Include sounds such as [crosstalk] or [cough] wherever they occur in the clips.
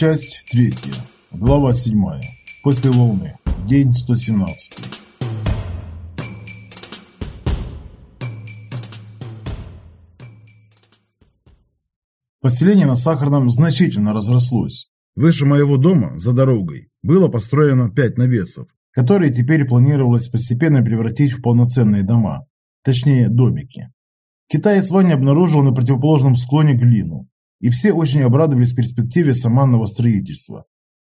Часть третья. Глава седьмая. После волны. День 117. Поселение на Сахарном значительно разрослось. Выше моего дома, за дорогой, было построено пять навесов, которые теперь планировалось постепенно превратить в полноценные дома, точнее домики. Китаец Ваня обнаружил на противоположном склоне глину, и все очень обрадовались перспективе саманного строительства.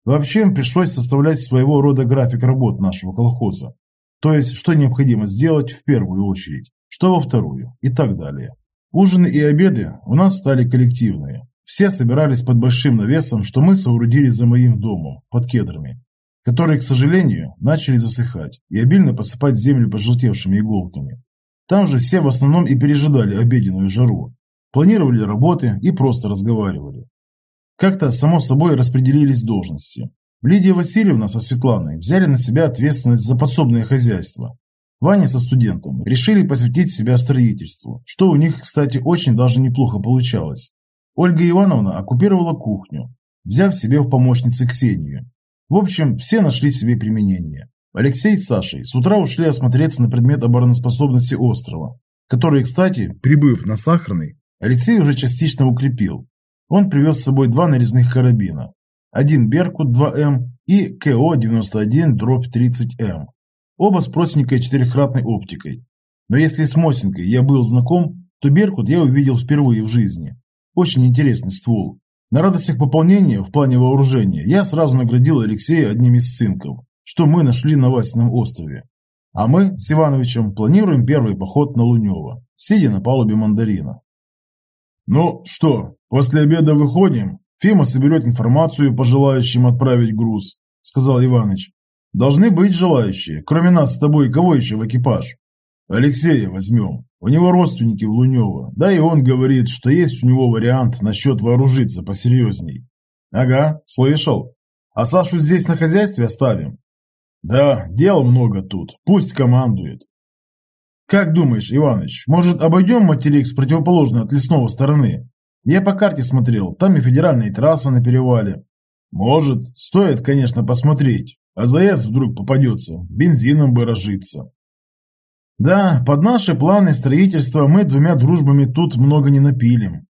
Вообще им пришлось составлять своего рода график работ нашего колхоза, то есть что необходимо сделать в первую очередь, что во вторую и так далее. Ужины и обеды у нас стали коллективные. Все собирались под большим навесом, что мы соорудили за моим домом, под кедрами, которые, к сожалению, начали засыхать и обильно посыпать землю пожелтевшими иголками. Там же все в основном и пережидали обеденную жару, планировали работы и просто разговаривали. Как-то само собой распределились должности. Лидия Васильевна со Светланой взяли на себя ответственность за подсобное хозяйство. Ваня со студентом решили посвятить себя строительству, что у них, кстати, очень даже неплохо получалось. Ольга Ивановна оккупировала кухню, взяв себе в помощницы Ксению. В общем, все нашли себе применение. Алексей с Сашей с утра ушли осмотреться на предмет обороноспособности острова, который, кстати, прибыв на Сахарный, Алексей уже частично укрепил. Он привез с собой два нарезных карабина. Один «Беркут» 2М и КО-91 дробь 30М. Оба с простенькой четырехкратной оптикой. Но если с Мосинкой я был знаком, то «Беркут» я увидел впервые в жизни. Очень интересный ствол. На радостях пополнения в плане вооружения я сразу наградил Алексея одним из сынков, что мы нашли на Васином острове. А мы с Ивановичем планируем первый поход на Лунево, сидя на палубе мандарина. «Ну что, после обеда выходим? Фима соберет информацию по желающим отправить груз», — сказал Иваныч. «Должны быть желающие. Кроме нас с тобой, кого еще в экипаж?» «Алексея возьмем. У него родственники в Лунево. Да и он говорит, что есть у него вариант насчет вооружиться посерьезней». «Ага, слышал. А Сашу здесь на хозяйстве оставим?» «Да, дел много тут. Пусть командует. Как думаешь, Иваныч, может обойдем материк с противоположной от лесного стороны? Я по карте смотрел, там и федеральная трасса на перевале. Может, стоит, конечно, посмотреть. А заезд вдруг попадется, бензином бы разжиться. Да, под наши планы строительства мы двумя дружбами тут много не напилим.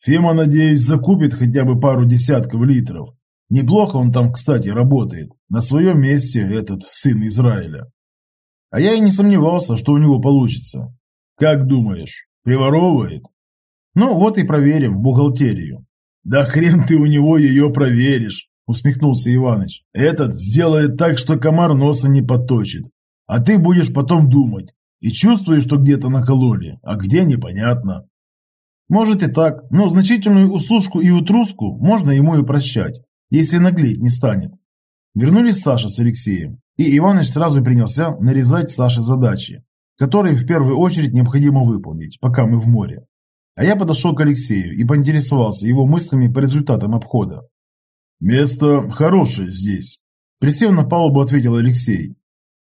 Фема, надеюсь, закупит хотя бы пару десятков литров. Неплохо он там, кстати, работает. На своем месте этот сын Израиля. А я и не сомневался, что у него получится. Как думаешь, приворовывает? Ну, вот и проверим бухгалтерию. Да хрен ты у него ее проверишь, усмехнулся Иваныч. Этот сделает так, что комар носа не поточит. А ты будешь потом думать. И чувствуешь, что где-то накололи, а где непонятно. Может и так, но значительную услужку и утруску можно ему и прощать, если наглеть не станет. Вернулись Саша с Алексеем, и Иваныч сразу принялся нарезать Саше задачи, которые в первую очередь необходимо выполнить, пока мы в море. А я подошел к Алексею и поинтересовался его мыслями по результатам обхода. «Место хорошее здесь», – присев на палубу, ответил Алексей.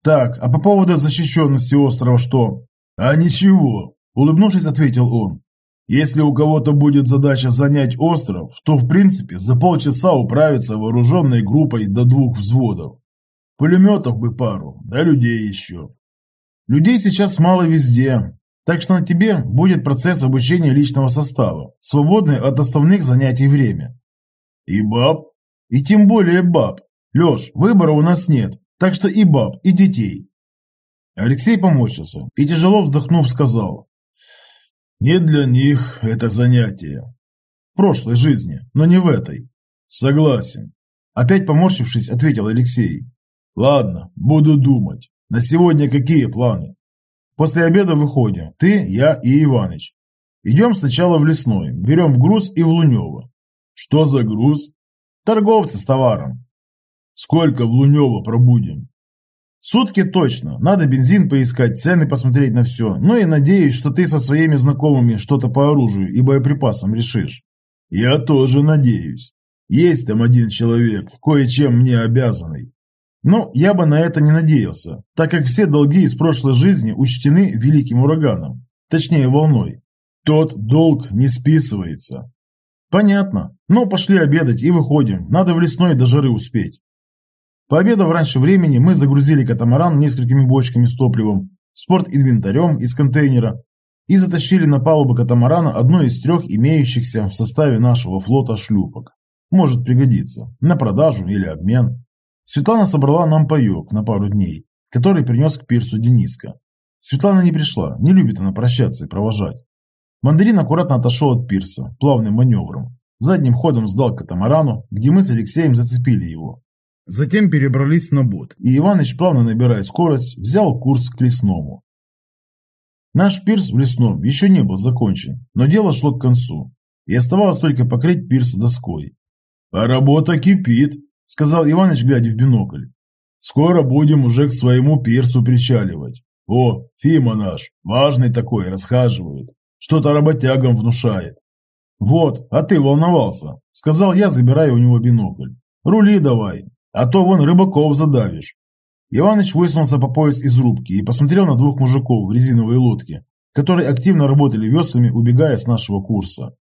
«Так, а по поводу защищенности острова что?» «А ничего», – улыбнувшись, ответил он. «Если у кого-то будет задача занять остров, то в принципе за полчаса управиться вооруженной группой до двух взводов. Пулеметов бы пару, да людей еще. Людей сейчас мало везде, так что на тебе будет процесс обучения личного состава, свободное от основных занятий время. И баб? И тем более баб. Леш, выбора у нас нет, так что и баб, и детей. Алексей поморщился и, тяжело вздохнув, сказал. Не для них это занятие. В прошлой жизни, но не в этой. Согласен. Опять поморщившись, ответил Алексей. Ладно, буду думать. На сегодня какие планы? После обеда выходим. Ты, я и Иваныч. Идем сначала в лесной, берем груз и в Лунево. Что за груз? Торговцы с товаром. Сколько в Лунево пробудем? Сутки точно. Надо бензин поискать, цены посмотреть на все. Ну и надеюсь, что ты со своими знакомыми что-то по оружию и боеприпасам решишь. Я тоже надеюсь. Есть там один человек, кое-чем мне обязанный. Но я бы на это не надеялся, так как все долги из прошлой жизни учтены великим ураганом, точнее волной. Тот долг не списывается. Понятно. Но пошли обедать и выходим. Надо в лесной до жары успеть. Пообедав раньше времени, мы загрузили катамаран несколькими бочками с топливом, спорт-инвентарем из контейнера и затащили на палубу катамарана одно из трех имеющихся в составе нашего флота шлюпок. Может пригодиться. На продажу или обмен. Светлана собрала нам паек на пару дней, который принес к пирсу Дениска. Светлана не пришла, не любит она прощаться и провожать. Мандарин аккуратно отошел от пирса, плавным маневром. Задним ходом сдал катамарану, где мы с Алексеем зацепили его. Затем перебрались на бот, и Иваныч, плавно набирая скорость, взял курс к лесному. Наш пирс в лесном еще не был закончен, но дело шло к концу, и оставалось только покрыть пирс доской. «А работа кипит», — сказал Иваныч, глядя в бинокль. «Скоро будем уже к своему пирсу причаливать. О, Фима наш, важный такой, расхаживает. Что-то работягам внушает». «Вот, а ты волновался», — сказал я, забирая у него бинокль. «Рули давай, а то вон рыбаков задавишь». Иваныч высунулся по пояс из рубки и посмотрел на двух мужиков в резиновой лодке, которые активно работали веслами, убегая с нашего курса.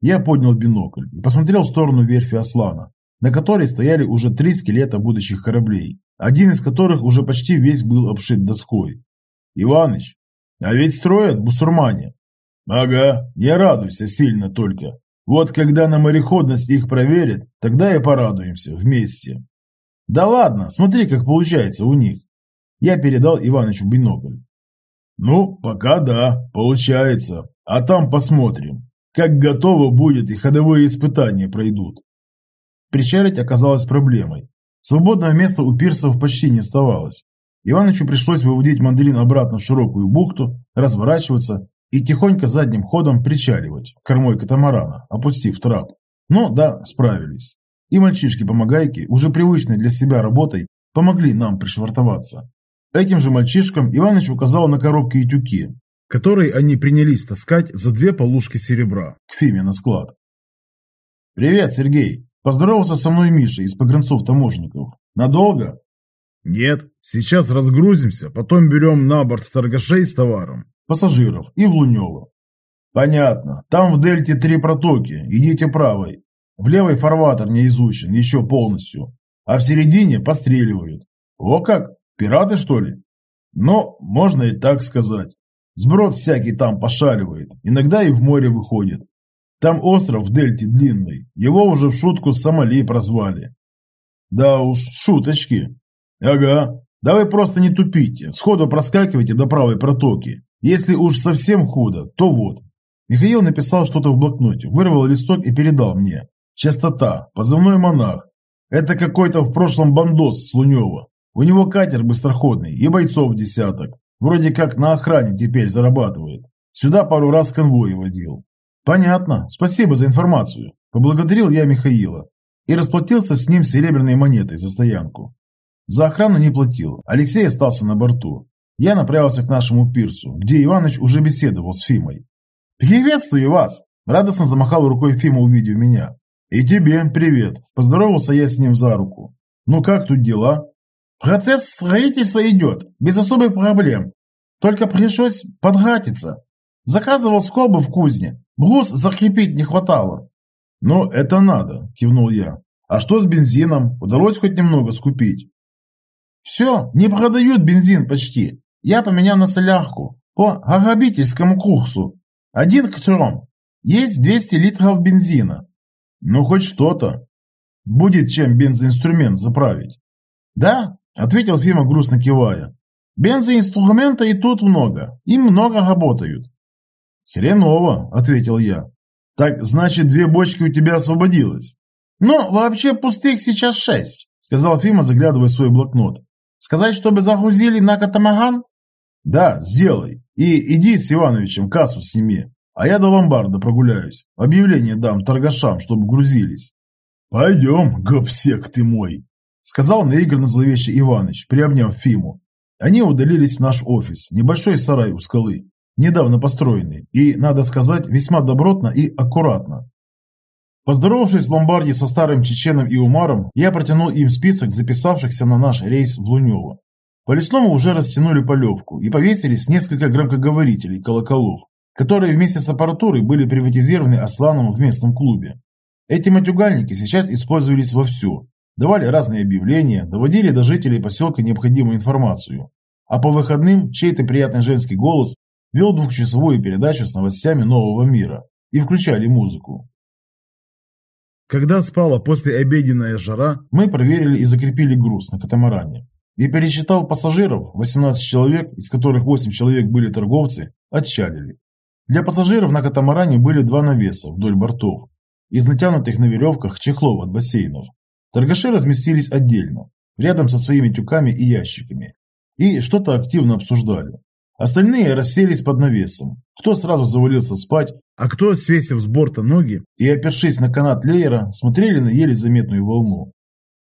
Я поднял бинокль и посмотрел в сторону верфи Аслана, на которой стояли уже три скелета будущих кораблей, один из которых уже почти весь был обшит доской. «Иваныч, а ведь строят бусурмане». «Ага, не радуйся сильно только. Вот когда на мореходность их проверят, тогда и порадуемся вместе». «Да ладно, смотри, как получается у них». Я передал Иванычу бинокль. «Ну, пока да, получается. А там посмотрим, как готово будет и ходовые испытания пройдут». Причалить оказалось проблемой. Свободного места у пирсов почти не оставалось. Иванычу пришлось выводить мандарин обратно в широкую бухту, разворачиваться и тихонько задним ходом причаливать, кормой катамарана, опустив трап. Но да, справились. И мальчишки-помогайки, уже привычные для себя работой, помогли нам пришвартоваться. Этим же мальчишкам Иваныч указал на коробки и тюки, которые они принялись таскать за две полушки серебра к Фиме на склад. «Привет, Сергей!» Поздоровался со мной Миша из погранцов-таможенников. «Надолго?» «Нет, сейчас разгрузимся, потом берем на борт торгашей с товаром, пассажиров и в Лунево». «Понятно. Там в дельте три протоки. Идите правой. В левой фарватер не изучен еще полностью, а в середине постреливают. О как, пираты что ли? Но можно и так сказать. Сброд всякий там пошаливает, иногда и в море выходит. Там остров в дельте длинный, его уже в шутку Сомали прозвали. Да уж, шуточки. Ага, да вы просто не тупите, сходу проскакивайте до правой протоки. Если уж совсем худо, то вот. Михаил написал что-то в блокноте, вырвал листок и передал мне. Частота, позывной монах. Это какой-то в прошлом бандос с. У него катер быстроходный и бойцов десяток. Вроде как на охране теперь зарабатывает. Сюда пару раз конвой водил. Понятно. Спасибо за информацию. Поблагодарил я Михаила и расплатился с ним серебряной монетой за стоянку. За охрану не платил. Алексей остался на борту. Я направился к нашему пирсу, где Иваныч уже беседовал с Фимой. «Приветствую вас!» Радостно замахал рукой Фима, увидев меня. «И тебе привет!» Поздоровался я с ним за руку. «Ну как тут дела?» «Процесс строительства идет, без особых проблем. Только пришлось подгатиться. Заказывал скобы в кузне. Брус закрепить не хватало». «Ну, это надо», – кивнул я. «А что с бензином? Удалось хоть немного скупить?» «Все, не продают бензин почти. Я поменял на солярку по грабительскому курсу. Один к трем. Есть 200 литров бензина. Ну, хоть что-то. Будет чем бензоинструмент заправить. Да, ответил Фима, грустно кивая. Бензоинструмента и тут много. Им много работают. Хреново, ответил я. Так, значит, две бочки у тебя освободилось? Ну, вообще пустых сейчас шесть, сказал Фима, заглядывая в свой блокнот. Сказать, чтобы загрузили на катамаран? Да, сделай. И иди с Ивановичем кассу сними. А я до ломбарда прогуляюсь. Объявление дам торгашам, чтобы грузились. Пойдем, гопсек ты мой, сказал наигранно зловещий Иваныч, приобняв Фиму. Они удалились в наш офис, небольшой сарай у скалы, недавно построенный, и, надо сказать, весьма добротно и аккуратно. Поздоровавшись в ломбарде со старым чеченом и Умаром, я протянул им список записавшихся на наш рейс в Лунево. По лесному уже растянули полевку и повесились несколько громкоговорителей колоколов которые вместе с аппаратурой были приватизированы Асланом в местном клубе. Эти матюгальники сейчас использовались вовсю. Давали разные объявления, доводили до жителей поселка необходимую информацию. А по выходным чей-то приятный женский голос вел двухчасовую передачу с новостями нового мира и включали музыку. Когда спала после обеденная жара, мы проверили и закрепили груз на катамаране. И пересчитав пассажиров, 18 человек, из которых 8 человек были торговцы, отчалили. Для пассажиров на катамаране были два навеса вдоль бортов, из натянутых на веревках чехлов от бассейнов. Торгаши разместились отдельно, рядом со своими тюками и ящиками, и что-то активно обсуждали. Остальные расселись под навесом. Кто сразу завалился спать, а кто, свесив с борта ноги и опершись на канат леера, смотрели на еле заметную волну.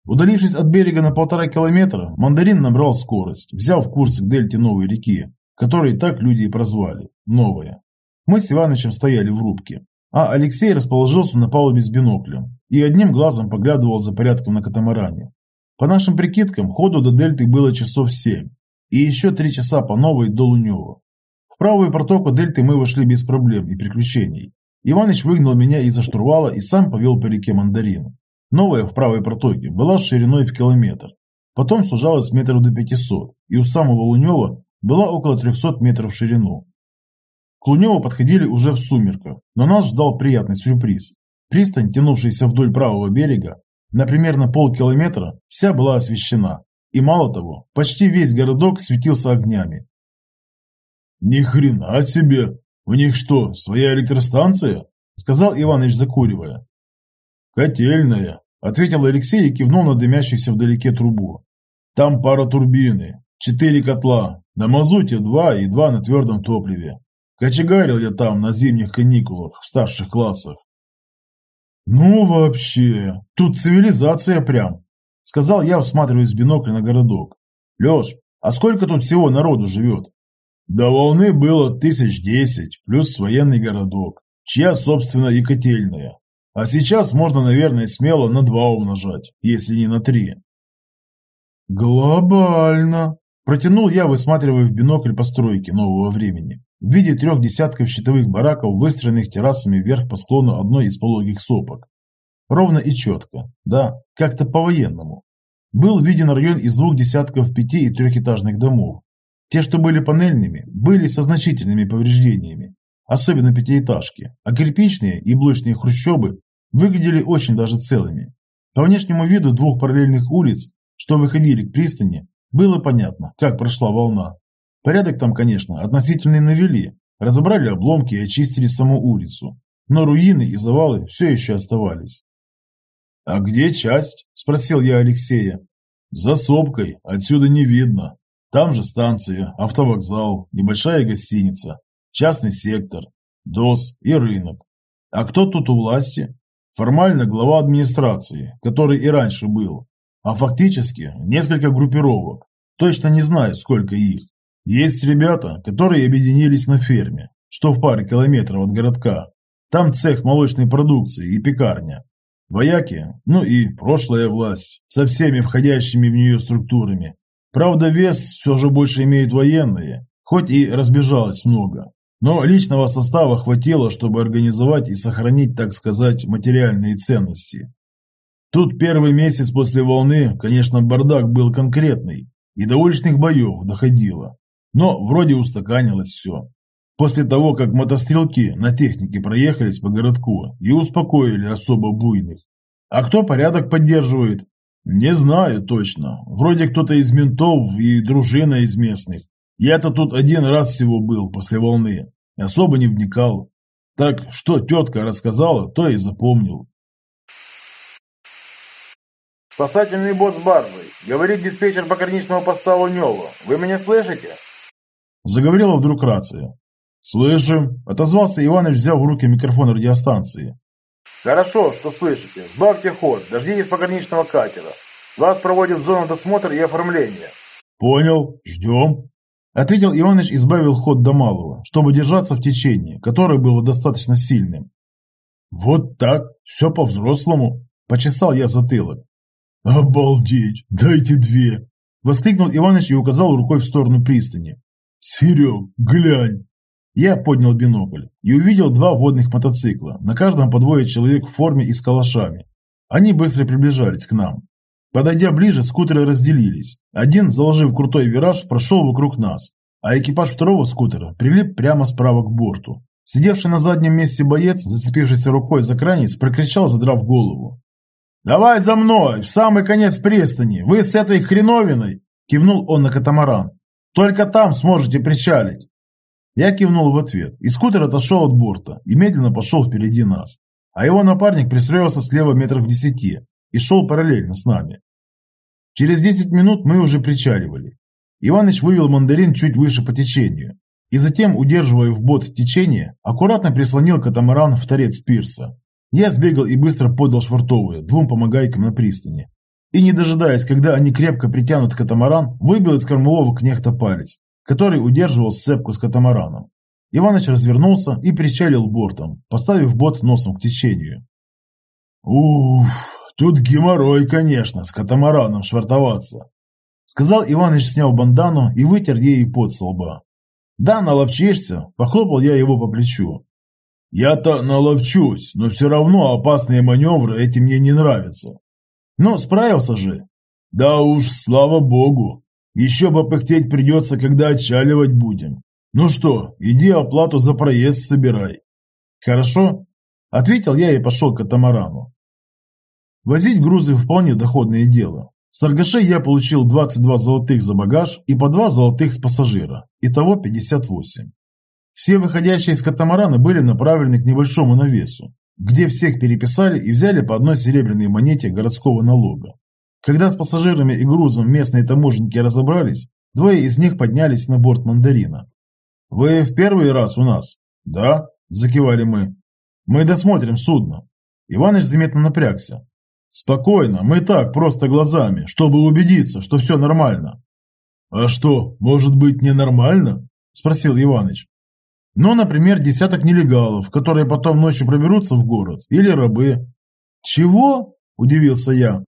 Удалившись от берега на полтора километра, мандарин набрал скорость, взяв курс к дельте новой реки, которой так люди и прозвали – Новая. Мы с Иванычем стояли в рубке, а Алексей расположился на палубе с биноклем и одним глазом поглядывал за порядком на катамаране. По нашим прикидкам, ходу до дельты было часов семь, и еще три часа по новой до Лунева. В правую протоку дельты мы вошли без проблем и приключений. Иваныч выгнал меня из-за штурвала и сам повел по реке Мандарин. Новая в правой протоке была шириной в километр. Потом сужалась метров до 500, и у самого Лунева была около 300 метров в ширину. К Луневу подходили уже в сумерках, но нас ждал приятный сюрприз. Пристань, тянувшаяся вдоль правого берега, на примерно полкилометра, вся была освещена. И мало того, почти весь городок светился огнями. «Ни хрена себе! У них что, своя электростанция?» Сказал Иваныч, закуривая. «Котельная», – ответил Алексей и кивнул на дымящуюся вдалеке трубу. «Там пара турбины, четыре котла, на мазуте два и два на твердом топливе. Кочегарил я там на зимних каникулах в старших классах. Ну вообще, тут цивилизация прям, сказал я, всматриваясь в бинокль на городок. Леш, а сколько тут всего народу живет? До волны было тысяч десять, плюс военный городок, чья, собственно, и котельная. А сейчас можно, наверное, смело на два умножать, если не на три. Глобально, протянул я, высматривая в бинокль постройки нового времени в виде трех десятков щитовых бараков, выстроенных террасами вверх по склону одной из пологих сопок. Ровно и четко, да, как-то по-военному. Был виден район из двух десятков пяти- и трехэтажных домов. Те, что были панельными, были со значительными повреждениями, особенно пятиэтажки, а кирпичные и блочные хрущобы выглядели очень даже целыми. По внешнему виду двух параллельных улиц, что выходили к пристани, было понятно, как прошла волна. Порядок там, конечно, относительно навели, разобрали обломки и очистили саму улицу, но руины и завалы все еще оставались. «А где часть?» – спросил я Алексея. «За сопкой, отсюда не видно. Там же станция, автовокзал, небольшая гостиница, частный сектор, ДОС и рынок. А кто тут у власти? Формально глава администрации, который и раньше был, а фактически несколько группировок. Точно не знаю, сколько их. Есть ребята, которые объединились на ферме, что в паре километров от городка. Там цех молочной продукции и пекарня. Вояки, ну и прошлая власть, со всеми входящими в нее структурами. Правда, вес все же больше имеют военные, хоть и разбежалось много. Но личного состава хватило, чтобы организовать и сохранить, так сказать, материальные ценности. Тут первый месяц после волны, конечно, бардак был конкретный, и до уличных боев доходило. Но вроде устаканилось все. После того, как мотострелки на технике проехались по городку и успокоили особо буйных. А кто порядок поддерживает? Не знаю точно. Вроде кто-то из ментов и дружина из местных. Я-то тут один раз всего был после волны. Особо не вникал. Так что тетка рассказала, то и запомнил. Спасательный бот с баржей. Говорит диспетчер пограничного поста Лунева. Вы меня слышите? Заговорила вдруг рация. «Слышим», – отозвался Иваныч, взяв в руки микрофон радиостанции. «Хорошо, что слышите. Сбавьте ход, дождитесь пограничного катера. Вас проводят в зону досмотра и оформления». «Понял, ждем», – ответил Иваныч и сбавил ход до малого, чтобы держаться в течении, которое было достаточно сильным. «Вот так, все по-взрослому», – почесал я затылок. «Обалдеть, дайте две!» – воскликнул Иваныч и указал рукой в сторону пристани. «Серег, глянь!» Я поднял бинокль и увидел два водных мотоцикла, на каждом по двое человек в форме и с калашами. Они быстро приближались к нам. Подойдя ближе, скутеры разделились. Один, заложив крутой вираж, прошел вокруг нас, а экипаж второго скутера прилип прямо справа к борту. Сидевший на заднем месте боец, зацепившись рукой за кранец, прокричал, задрав голову. «Давай за мной, в самый конец пристани! Вы с этой хреновиной!» Кивнул он на катамаран. «Только там сможете причалить!» Я кивнул в ответ, и скутер отошел от борта и медленно пошел впереди нас. А его напарник пристроился слева метров в десяти и шел параллельно с нами. Через десять минут мы уже причаливали. Иваныч вывел мандарин чуть выше по течению, и затем, удерживая в бот течение, аккуратно прислонил катамаран в торец пирса. Я сбегал и быстро подал швартовые двум помогайкам на пристани. И не дожидаясь, когда они крепко притянут катамаран, выбил из кормового кнехта палец, который удерживал сцепку с катамараном. Иваныч развернулся и причалил бортом, поставив бот носом к течению. «Уф, тут геморрой, конечно, с катамараном швартоваться», сказал Иваныч, снял бандану и вытер ей пот со лба. «Да, наловчишься», – похлопал я его по плечу. «Я-то наловчусь, но все равно опасные маневры эти мне не нравятся». «Ну, справился же». «Да уж, слава богу. Еще попыхтеть придется, когда отчаливать будем. Ну что, иди оплату за проезд собирай». «Хорошо», – ответил я и пошел к катамарану. Возить грузы вполне доходное дело. С торгашей я получил 22 золотых за багаж и по 2 золотых с пассажира. Итого 58. Все выходящие из катамарана были направлены к небольшому навесу, где всех переписали и взяли по одной серебряной монете городского налога. Когда с пассажирами и грузом местные таможенники разобрались, двое из них поднялись на борт мандарина. «Вы в первый раз у нас?» «Да», – закивали мы. «Мы досмотрим судно». Иваныч заметно напрягся. «Спокойно, мы так, просто глазами, чтобы убедиться, что все нормально». «А что, может быть, ненормально?» – спросил Иваныч. «Ну, например, десяток нелегалов, которые потом ночью проберутся в город, или рабы». «Чего?» – удивился я.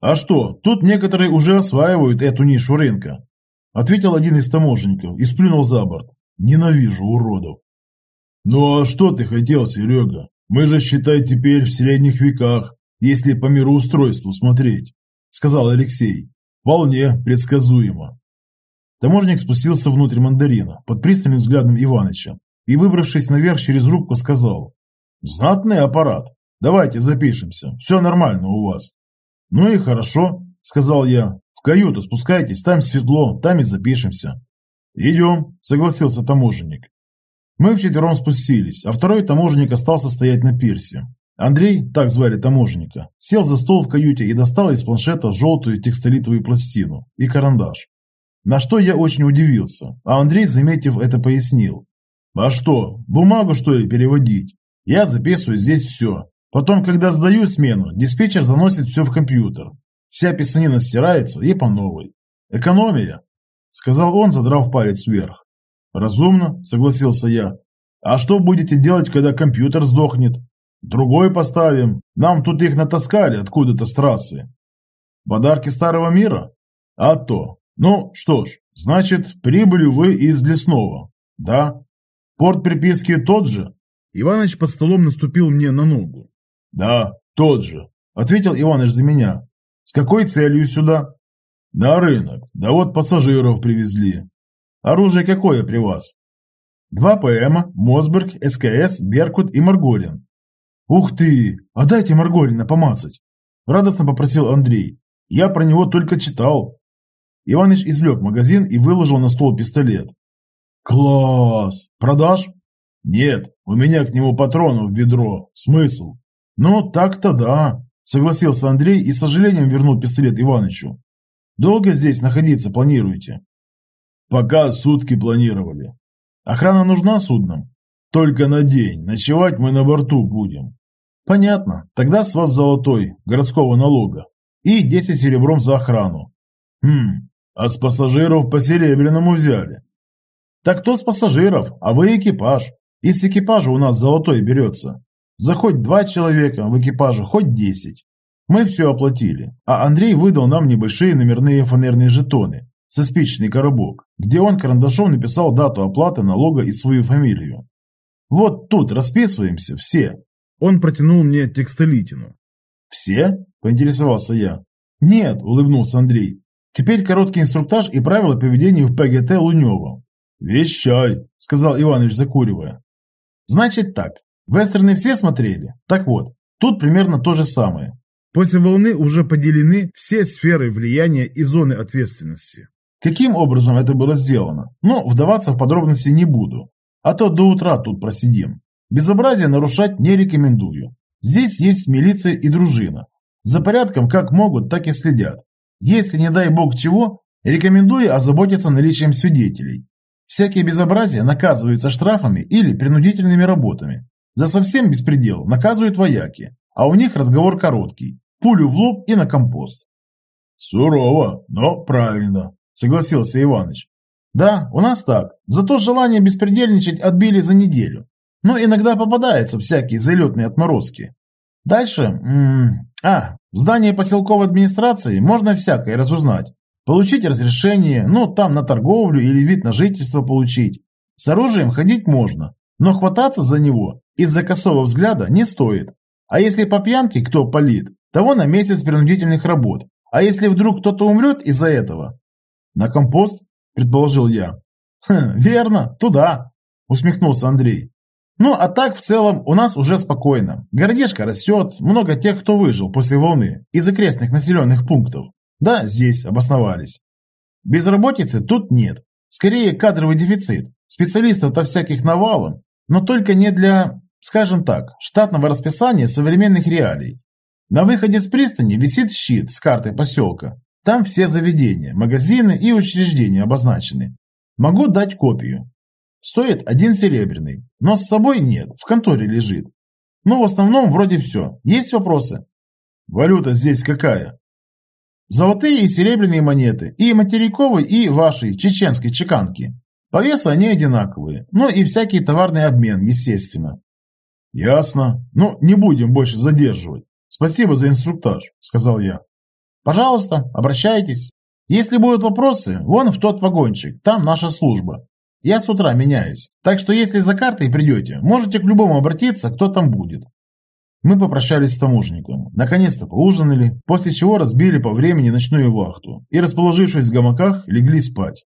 «А что, тут некоторые уже осваивают эту нишу рынка», – ответил один из таможенников и сплюнул за борт. «Ненавижу уродов». «Ну а что ты хотел, Серега? Мы же, считай, теперь в средних веках если по мироустройству смотреть», – сказал Алексей. «Вполне предсказуемо». Таможник спустился внутрь мандарина под пристальным взглядом Иваныча и, выбравшись наверх через рубку, сказал «Знатный аппарат. Давайте запишемся. Все нормально у вас». «Ну и хорошо», – сказал я. «В каюту спускайтесь, там светло, там и запишемся». «Идем», – согласился таможенник. Мы вчетвером спустились, а второй таможенник остался стоять на пирсе. Андрей, так звали таможенника, сел за стол в каюте и достал из планшета желтую текстолитовую пластину и карандаш. На что я очень удивился, а Андрей, заметив это, пояснил. «А что, бумагу что ли переводить? Я записываю здесь все. Потом, когда сдаю смену, диспетчер заносит все в компьютер. Вся писанина стирается и по новой. Экономия», — сказал он, задрав палец вверх. «Разумно», — согласился я. «А что будете делать, когда компьютер сдохнет?» Другой поставим. Нам тут их натаскали откуда-то с трассы. Подарки старого мира? А то. Ну, что ж, значит, прибыли вы из лесного. Да. Порт приписки тот же? Иваныч под столом наступил мне на ногу. Да, тот же. Ответил Иваныч за меня. С какой целью сюда? На рынок. Да вот пассажиров привезли. Оружие какое при вас? Два ПМ, Мосберг, СКС, Беркут и Марголин. «Ух ты! А дайте Марголина помацать!» Радостно попросил Андрей. «Я про него только читал». Иваныч извлек магазин и выложил на стол пистолет. «Класс! Продашь?» «Нет, у меня к нему патронов в ведро. Смысл?» «Ну, так-то да», – согласился Андрей и с сожалением вернул пистолет Иванычу. «Долго здесь находиться планируете?» «Пока сутки планировали». «Охрана нужна судном?» «Только на день. Ночевать мы на борту будем. Понятно. Тогда с вас золотой, городского налога. И 10 серебром за охрану. Хм, а с пассажиров по серебряному взяли. Так кто с пассажиров, а вы экипаж. Из экипажа у нас золотой берется. За хоть два человека в экипаже, хоть десять. Мы все оплатили, а Андрей выдал нам небольшие номерные фанерные жетоны, со спичечный коробок, где он карандашом написал дату оплаты налога и свою фамилию. «Вот тут расписываемся все». Он протянул мне текстолитину. «Все?» – поинтересовался я. «Нет», – улыбнулся Андрей. «Теперь короткий инструктаж и правила поведения в ПГТ Лунева». «Вещай», – сказал Иванович, закуривая. «Значит так, вестерны все смотрели? Так вот, тут примерно то же самое. После волны уже поделены все сферы влияния и зоны ответственности. Каким образом это было сделано? Но вдаваться в подробности не буду. А то до утра тут просидим. Безобразие нарушать не рекомендую. Здесь есть милиция и дружина. За порядком как могут, так и следят. Если, не дай бог чего, рекомендую озаботиться наличием свидетелей. Всякие безобразия наказываются штрафами или принудительными работами. За совсем беспредел наказывают вояки, а у них разговор короткий. Пулю в лоб и на компост. Сурово, но правильно, согласился Иваныч. Да, у нас так. Зато желание беспредельничать отбили за неделю. Но иногда попадаются всякие залетные отморозки. Дальше, м -м, а, в здании поселковой администрации можно всякое разузнать. Получить разрешение, ну там на торговлю или вид на жительство получить. С оружием ходить можно, но хвататься за него из-за косого взгляда не стоит. А если по пьянке кто палит, того на месяц принудительных работ. А если вдруг кто-то умрет из-за этого? На компост, предположил я. Хм, верно, туда, усмехнулся Андрей. Ну, а так, в целом, у нас уже спокойно. Городишко растет, много тех, кто выжил после волны из окрестных населенных пунктов. Да, здесь обосновались. Безработицы тут нет. Скорее, кадровый дефицит. Специалистов-то всяких навалом, но только не для, скажем так, штатного расписания современных реалий. На выходе с пристани висит щит с картой поселка. Там все заведения, магазины и учреждения обозначены. Могу дать копию. Стоит один серебряный, но с собой нет, в конторе лежит. Но в основном вроде все. Есть вопросы? Валюта здесь какая? Золотые и серебряные монеты, и материковой, и вашей, чеченской чеканки. По весу они одинаковые, но и всякий товарный обмен, естественно. Ясно. Ну, не будем больше задерживать. «Спасибо за инструктаж», — сказал я. «Пожалуйста, обращайтесь. Если будут вопросы, вон в тот вагончик, там наша служба. Я с утра меняюсь, так что если за картой придете, можете к любому обратиться, кто там будет». Мы попрощались с таможенником, наконец-то поужинали, после чего разбили по времени ночную вахту и, расположившись в гамаках, легли спать.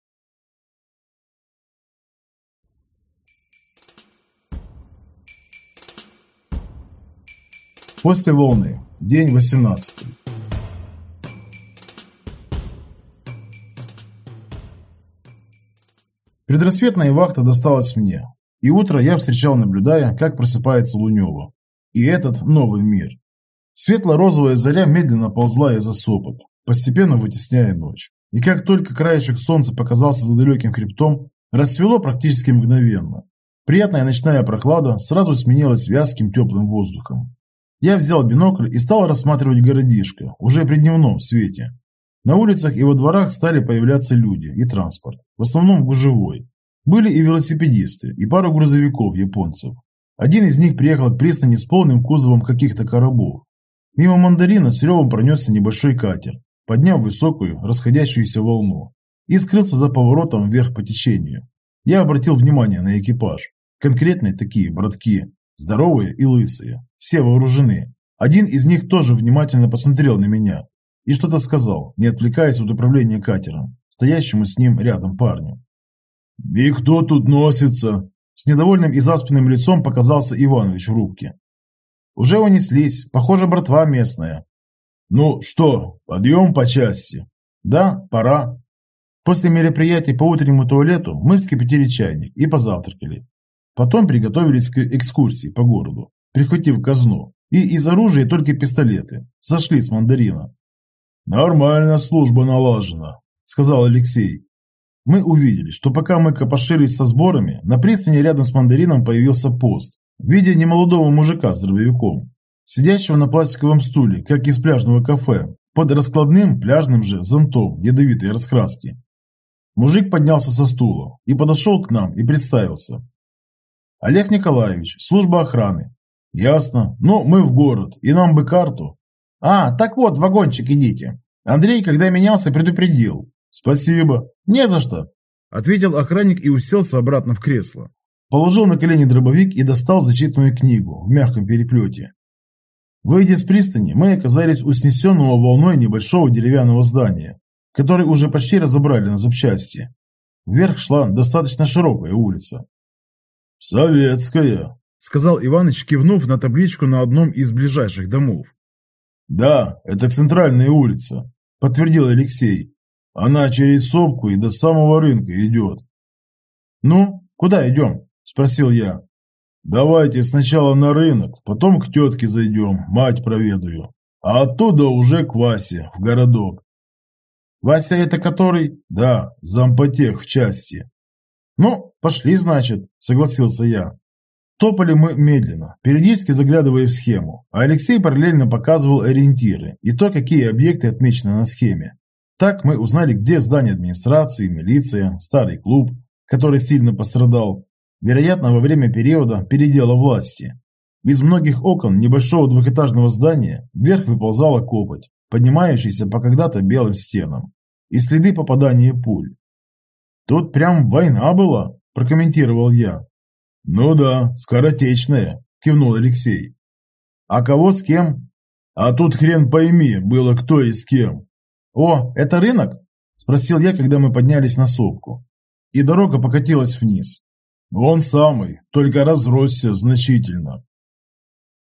После волны. День 18. Предрассветная вахта досталась мне, и утро я встречал, наблюдая, как просыпается Лунева. И этот новый мир. Светло-розовая заря медленно ползла из-за сопок, постепенно вытесняя ночь. И как только краешек солнца показался за далеким хребтом, расцвело практически мгновенно. Приятная ночная прохлада сразу сменилась вязким теплым воздухом. Я взял бинокль и стал рассматривать городишко, уже при дневном свете. На улицах и во дворах стали появляться люди и транспорт, в основном гужевой. Были и велосипедисты, и пара грузовиков японцев. Один из них приехал к пристани с полным кузовом каких-то коробов. Мимо мандарина с ревом пронесся небольшой катер, подняв высокую, расходящуюся волну, и скрылся за поворотом вверх по течению. Я обратил внимание на экипаж. Конкретные такие братки, здоровые и лысые. Все вооружены. Один из них тоже внимательно посмотрел на меня и что-то сказал, не отвлекаясь от управления катером, стоящему с ним рядом парню. «И кто тут носится?» С недовольным и заспанным лицом показался Иванович в рубке. «Уже унеслись. Похоже, братва местная». «Ну что, подъем по части?» «Да, пора». После мероприятий по утреннему туалету мы вскипятили чайник и позавтракали. Потом приготовились к экскурсии по городу прихватив казну, и из оружия только пистолеты. Сошли с мандарина. «Нормально служба налажена», — сказал Алексей. Мы увидели, что пока мы копошились со сборами, на пристани рядом с мандарином появился пост в виде немолодого мужика с дробовиком, сидящего на пластиковом стуле, как из пляжного кафе, под раскладным пляжным же зонтом ядовитой раскраски. Мужик поднялся со стула и подошел к нам и представился. Олег Николаевич, служба охраны. Ясно. Ну, мы в город, и нам бы карту. А, так вот, вагончик идите. Андрей, когда менялся, предупредил. Спасибо. Не за что. Ответил охранник и уселся обратно в кресло. Положил на колени дробовик и достал зачитанную книгу в мягком переплете. Выйдя с пристани, мы оказались у снесенного волной небольшого деревянного здания, который уже почти разобрали на запчасти. Вверх шла достаточно широкая улица. «Советская», — сказал Иваныч, кивнув на табличку на одном из ближайших домов. «Да, это центральная улица», — подтвердил Алексей. «Она через сопку и до самого рынка идет». «Ну, куда идем?» – спросил я. «Давайте сначала на рынок, потом к тетке зайдем, мать проведаю, а оттуда уже к Васе, в городок». «Вася это который?» «Да, зампотех в части». «Ну, пошли, значит», – согласился я. Топали мы медленно, периодически заглядывая в схему, а Алексей параллельно показывал ориентиры и то, какие объекты отмечены на схеме. Так мы узнали, где здание администрации, милиция, старый клуб, который сильно пострадал, вероятно, во время периода передела власти. Из многих окон небольшого двухэтажного здания вверх выползала копоть, поднимающаяся по когда-то белым стенам, и следы попадания пуль. «Тут прям война была», – прокомментировал я. «Ну да, скоротечная», – кивнул Алексей. «А кого с кем?» «А тут хрен пойми, было кто и с кем». «О, это рынок?» – спросил я, когда мы поднялись на сопку. И дорога покатилась вниз. «Он самый, только разросся значительно».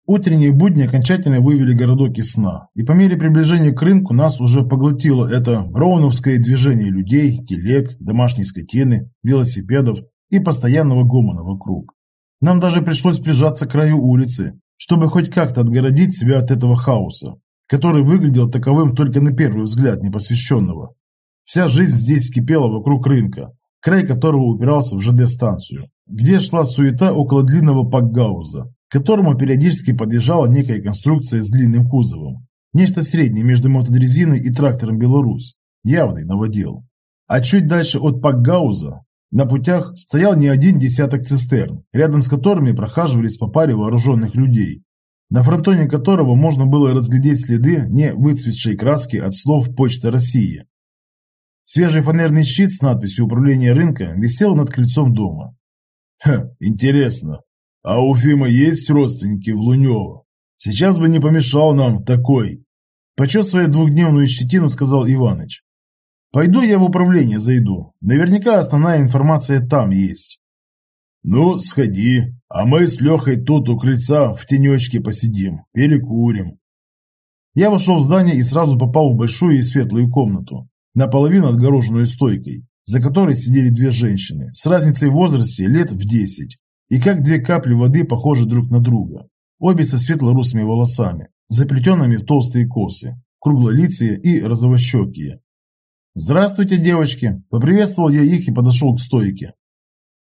Утренние будни окончательно вывели городок из сна, и по мере приближения к рынку нас уже поглотило это роуновское движение людей, телег, домашней скотины, велосипедов и постоянного гомона вокруг. Нам даже пришлось прижаться к краю улицы, чтобы хоть как-то отгородить себя от этого хаоса, который выглядел таковым только на первый взгляд непосвященного. Вся жизнь здесь кипела вокруг рынка, край которого упирался в ЖД-станцию, где шла суета около длинного пакгауза, к которому периодически подъезжала некая конструкция с длинным кузовом. Нечто среднее между мотодрезиной и трактором «Беларусь», явный новодел. А чуть дальше от пакгауза на путях стоял не один десяток цистерн, рядом с которыми прохаживались по паре вооруженных людей, на фронтоне которого можно было разглядеть следы не выцветшей краски от слов «Почта России». Свежий фанерный щит с надписью «Управление рынка» висел над крыльцом дома. «Ха, интересно, а у Фима есть родственники в Лунево? Сейчас бы не помешал нам такой!» Почесывая двухдневную щетину, сказал Иваныч. Пойду я в управление зайду. Наверняка основная информация там есть. Ну, сходи, а мы с Лехой тут у крыльца в тенечке посидим, перекурим. Я вошел в здание и сразу попал в большую и светлую комнату, наполовину отгороженную стойкой, за которой сидели две женщины, с разницей в возрасте лет в десять, и как две капли воды похожи друг на друга, обе со светло-русыми волосами, заплетенными в толстые косы, круглолицые и розовощекие, «Здравствуйте, девочки!» – поприветствовал я их и подошел к стойке.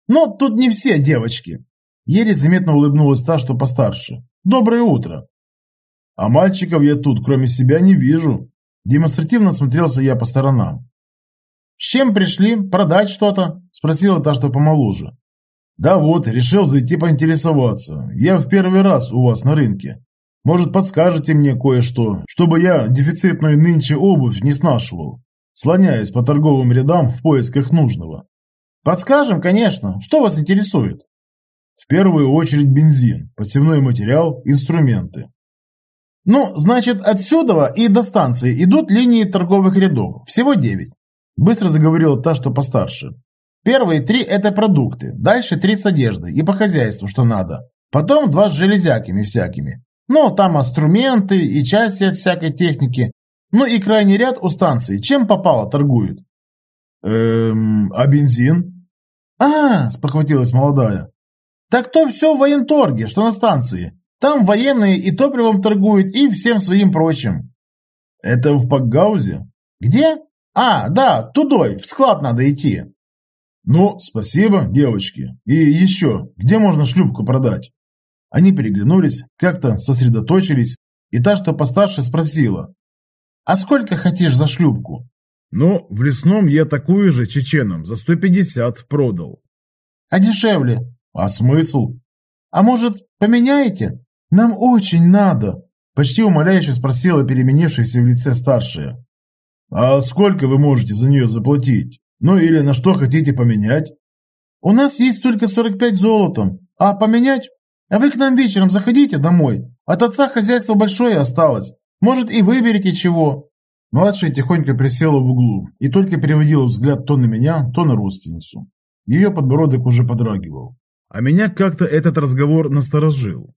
«Но тут не все девочки!» Еле заметно улыбнулась та, что постарше. «Доброе утро!» «А мальчиков я тут, кроме себя, не вижу!» Демонстративно смотрелся я по сторонам. «С чем пришли? Продать что-то?» – спросила та, что помоложе. «Да вот, решил зайти поинтересоваться. Я в первый раз у вас на рынке. Может, подскажете мне кое-что, чтобы я дефицитную нынче обувь не снашивал?» слоняясь по торговым рядам в поисках нужного. Подскажем, конечно. Что вас интересует? В первую очередь бензин, посевной материал, инструменты. Ну, значит, отсюда и до станции идут линии торговых рядов. Всего девять. Быстро заговорила та, что постарше. Первые три – это продукты, дальше три с одеждой и по хозяйству, что надо. Потом два с железяками всякими. Ну, там инструменты и части от всякой техники. Ну и крайний ряд у станции. Чем попало торгуют? Эм, а бензин? А, спохватилась молодая. Так то все в военторге, что на станции. Там военные и топливом торгуют, и всем своим прочим. Это в Пакгаузе? Где? А, да, тудой, в склад надо идти. Ну, спасибо, девочки. И еще, где можно шлюпку продать? Они переглянулись, как-то сосредоточились, и та, что постарше, спросила. А сколько хотишь за шлюпку? Ну, в лесном я такую же чеченам за 150 продал. А дешевле? А смысл? А может, поменяете? Нам очень надо. Почти умоляюще спросила переменившаяся в лице старшая. А сколько вы можете за нее заплатить? Ну или на что хотите поменять? У нас есть только 45 золотом. А поменять? А вы к нам вечером заходите домой. От отца хозяйство большое осталось. Может и выберете чего. Младшая тихонько присела в углу и только переводила взгляд то на меня, то на родственницу. Ее подбородок уже подрагивал. А меня как-то этот разговор насторожил.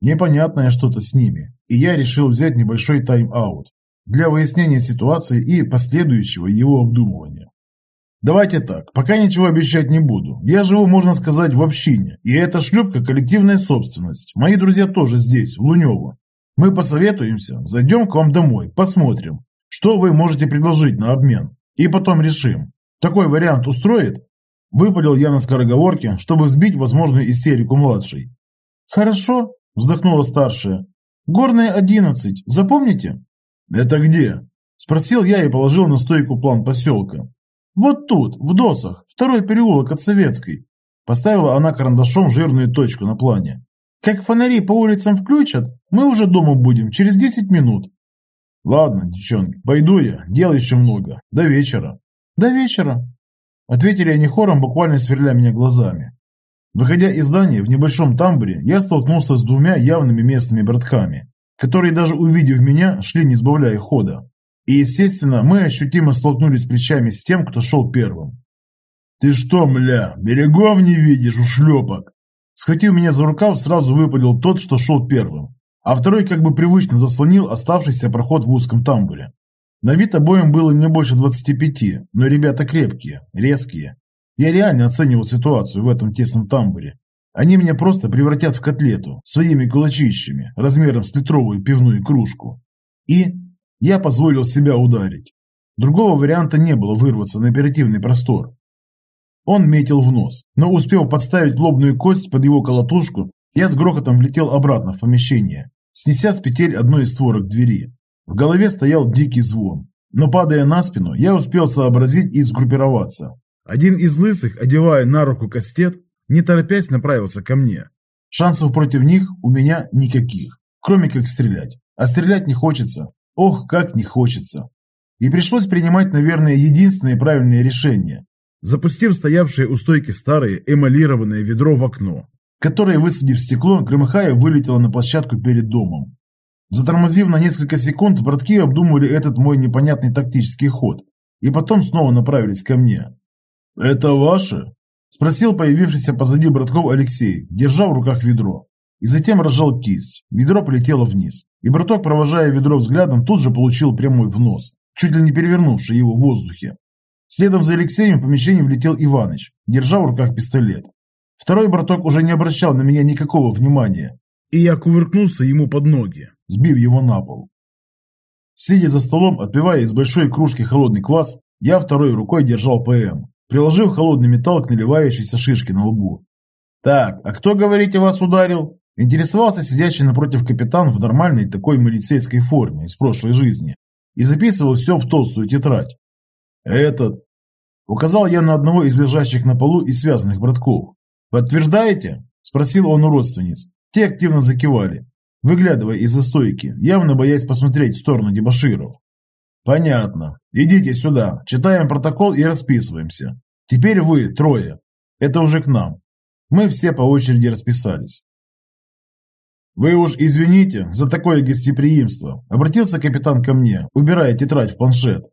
Непонятное что-то с ними, и я решил взять небольшой тайм-аут для выяснения ситуации и последующего его обдумывания. Давайте так, пока ничего обещать не буду. Я живу, можно сказать, в общине, и эта шлюпка – коллективная собственность. Мои друзья тоже здесь, в Лунево. Мы посоветуемся, зайдем к вам домой, посмотрим, что вы можете предложить на обмен, и потом решим. Такой вариант устроит? Выпалил я на скороговорке, чтобы сбить возможную истерику младшей. «Хорошо», – вздохнула старшая. «Горная одиннадцать, запомните?» «Это где?» – спросил я и положил на стойку план поселка. «Вот тут, в досах, второй переулок от Советской». Поставила она карандашом жирную точку на плане. «Как фонари по улицам включат, мы уже дома будем, через десять минут». «Ладно, девчонки, пойду я, дел еще много. До вечера». «До вечера», Ответили они хором, буквально сверля меня глазами. Выходя из здания в небольшом тамбуре, я столкнулся с двумя явными местными братками, которые даже увидев меня, шли не сбавляя хода. И, естественно, мы ощутимо столкнулись плечами с тем, кто шел первым. «Ты что, мля, берегов не видишь, ушлепок?» Схватив меня за рукав, сразу выпалил тот, что шел первым, а второй как бы привычно заслонил оставшийся проход в узком тамбуре. На вид обоим было не больше 25, но ребята крепкие, резкие. Я реально оценивал ситуацию в этом тесном тамбуре. Они меня просто превратят в котлету своими кулачищами, размером с литровую пивную кружку. И я позволил себя ударить. Другого варианта не было вырваться на оперативный простор. Он метил в нос, но успел подставить лобную кость под его колотушку, я с грохотом влетел обратно в помещение, снеся с петель одной из створок двери. В голове стоял дикий звон, но падая на спину, я успел сообразить и сгруппироваться. Один из лысых, одевая на руку кастет, не торопясь направился ко мне. Шансов против них у меня никаких, кроме как стрелять. А стрелять не хочется. Ох, как не хочется. И пришлось принимать, наверное, единственное правильное решение. Запустив стоявшее у стойки старое эмалированное ведро в окно, которое, высадив стекло, громыхая, вылетело на площадку перед домом. Затормозив на несколько секунд, братки обдумывали этот мой непонятный тактический ход и потом снова направились ко мне. «Это ваше?» – спросил появившийся позади братков Алексей, держа в руках ведро. И затем разжал кисть. Ведро полетело вниз. И браток, провожая ведро взглядом, тут же получил прямой в нос, чуть ли не перевернувший его в воздухе. Следом за Алексеем в помещение влетел Иваныч, держа в руках пистолет. Второй браток уже не обращал на меня никакого внимания, и я кувыркнулся ему под ноги сбив его на пол. Сидя за столом, отпивая из большой кружки холодный квас, я второй рукой держал ПМ, приложив холодный металл к наливающейся шишке на лбу. «Так, а кто, говорите, вас ударил?» Интересовался сидящий напротив капитан в нормальной такой милицейской форме из прошлой жизни и записывал все в толстую тетрадь. «Этот...» Указал я на одного из лежащих на полу и связанных братков. «Подтверждаете?» – спросил он у родственниц. Те активно закивали выглядывая из-за стойки, явно боясь посмотреть в сторону дебоширов. «Понятно. Идите сюда, читаем протокол и расписываемся. Теперь вы, трое. Это уже к нам. Мы все по очереди расписались. «Вы уж извините за такое гостеприимство», – обратился капитан ко мне, убирая тетрадь в планшет.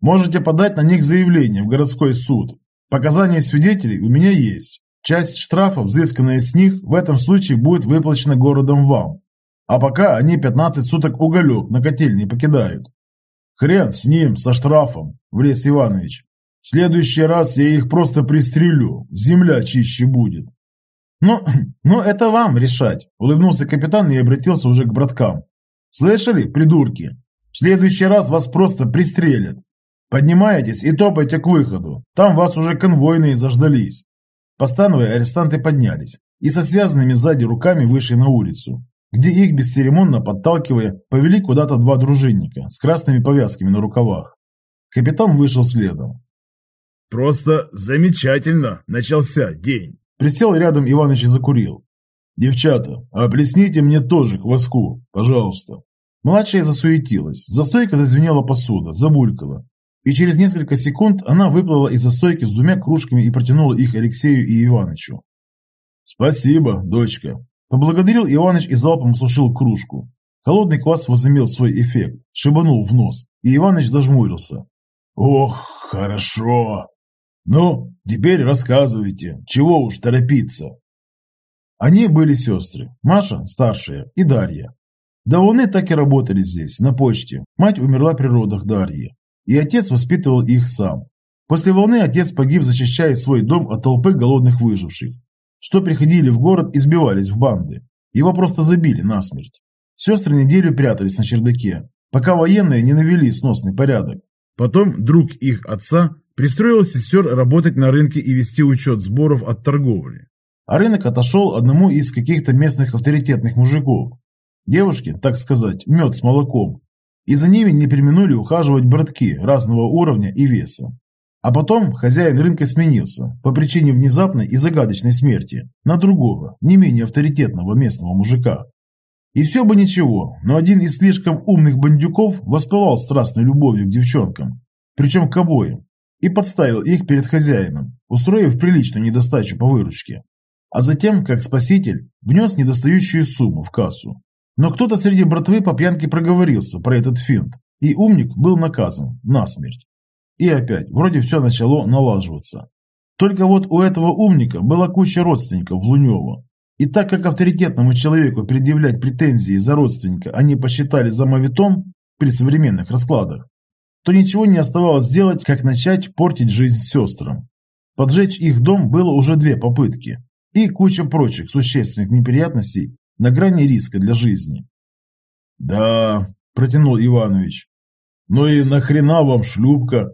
«Можете подать на них заявление в городской суд. Показания свидетелей у меня есть. Часть штрафа, взысканная с них, в этом случае будет выплачена городом вам. А пока они 15 суток уголек на котельной покидают. Хрен с ним, со штрафом, влез Иванович. В следующий раз я их просто пристрелю, земля чище будет. Ну, [clears throat] ну это вам решать, улыбнулся капитан и обратился уже к браткам. Слышали, придурки? В следующий раз вас просто пристрелят. Поднимайтесь и топайте к выходу. Там вас уже конвойные заждались. Постановые арестанты поднялись и со связанными сзади руками вышли на улицу где их бесцеремонно подталкивая, повели куда-то два дружинника с красными повязками на рукавах. Капитан вышел следом. «Просто замечательно начался день!» Присел рядом Иваныч и закурил. «Девчата, оплесните мне тоже кваску, пожалуйста!» Младшая засуетилась, за стойкой зазвенела посуда, забулькала. И через несколько секунд она выплыла из-за стойки с двумя кружками и протянула их Алексею и Иванычу. «Спасибо, дочка», – поблагодарил Иваныч и залпом сушил кружку. Холодный квас возымел свой эффект, шибанул в нос, и Иваныч зажмурился. «Ох, хорошо! Ну, теперь рассказывайте, чего уж торопиться?» Они были сестры, Маша, старшая, и Дарья. До волны так и работали здесь, на почте. Мать умерла при родах Дарьи, и отец воспитывал их сам. После волны отец погиб, защищая свой дом от толпы голодных выживших, что приходили в город и сбивались в банды. Его просто забили насмерть. Сестры неделю прятались на чердаке, пока военные не навели сносный порядок. Потом друг их отца пристроил сестер работать на рынке и вести учет сборов от торговли а рынок отошел одному из каких-то местных авторитетных мужиков. Девушки, так сказать, мед с молоком. И за ними не применули ухаживать братки разного уровня и веса. А потом хозяин рынка сменился, по причине внезапной и загадочной смерти, на другого, не менее авторитетного местного мужика. И все бы ничего, но один из слишком умных бандюков воспылал страстной любовью к девчонкам, причем к обоим, и подставил их перед хозяином, устроив приличную недостачу по выручке а затем, как спаситель, внес недостающую сумму в кассу. Но кто-то среди братвы по пьянке проговорился про этот финт, и умник был наказан насмерть. И опять, вроде все начало налаживаться. Только вот у этого умника была куча родственников в Лунево. И так как авторитетному человеку предъявлять претензии за родственника они посчитали за мавитон при современных раскладах, то ничего не оставалось сделать, как начать портить жизнь сестрам. Поджечь их дом было уже две попытки, и куча прочих существенных неприятностей на грани риска для жизни. «Да», – протянул Иванович, – «ну и нахрена вам шлюпка?»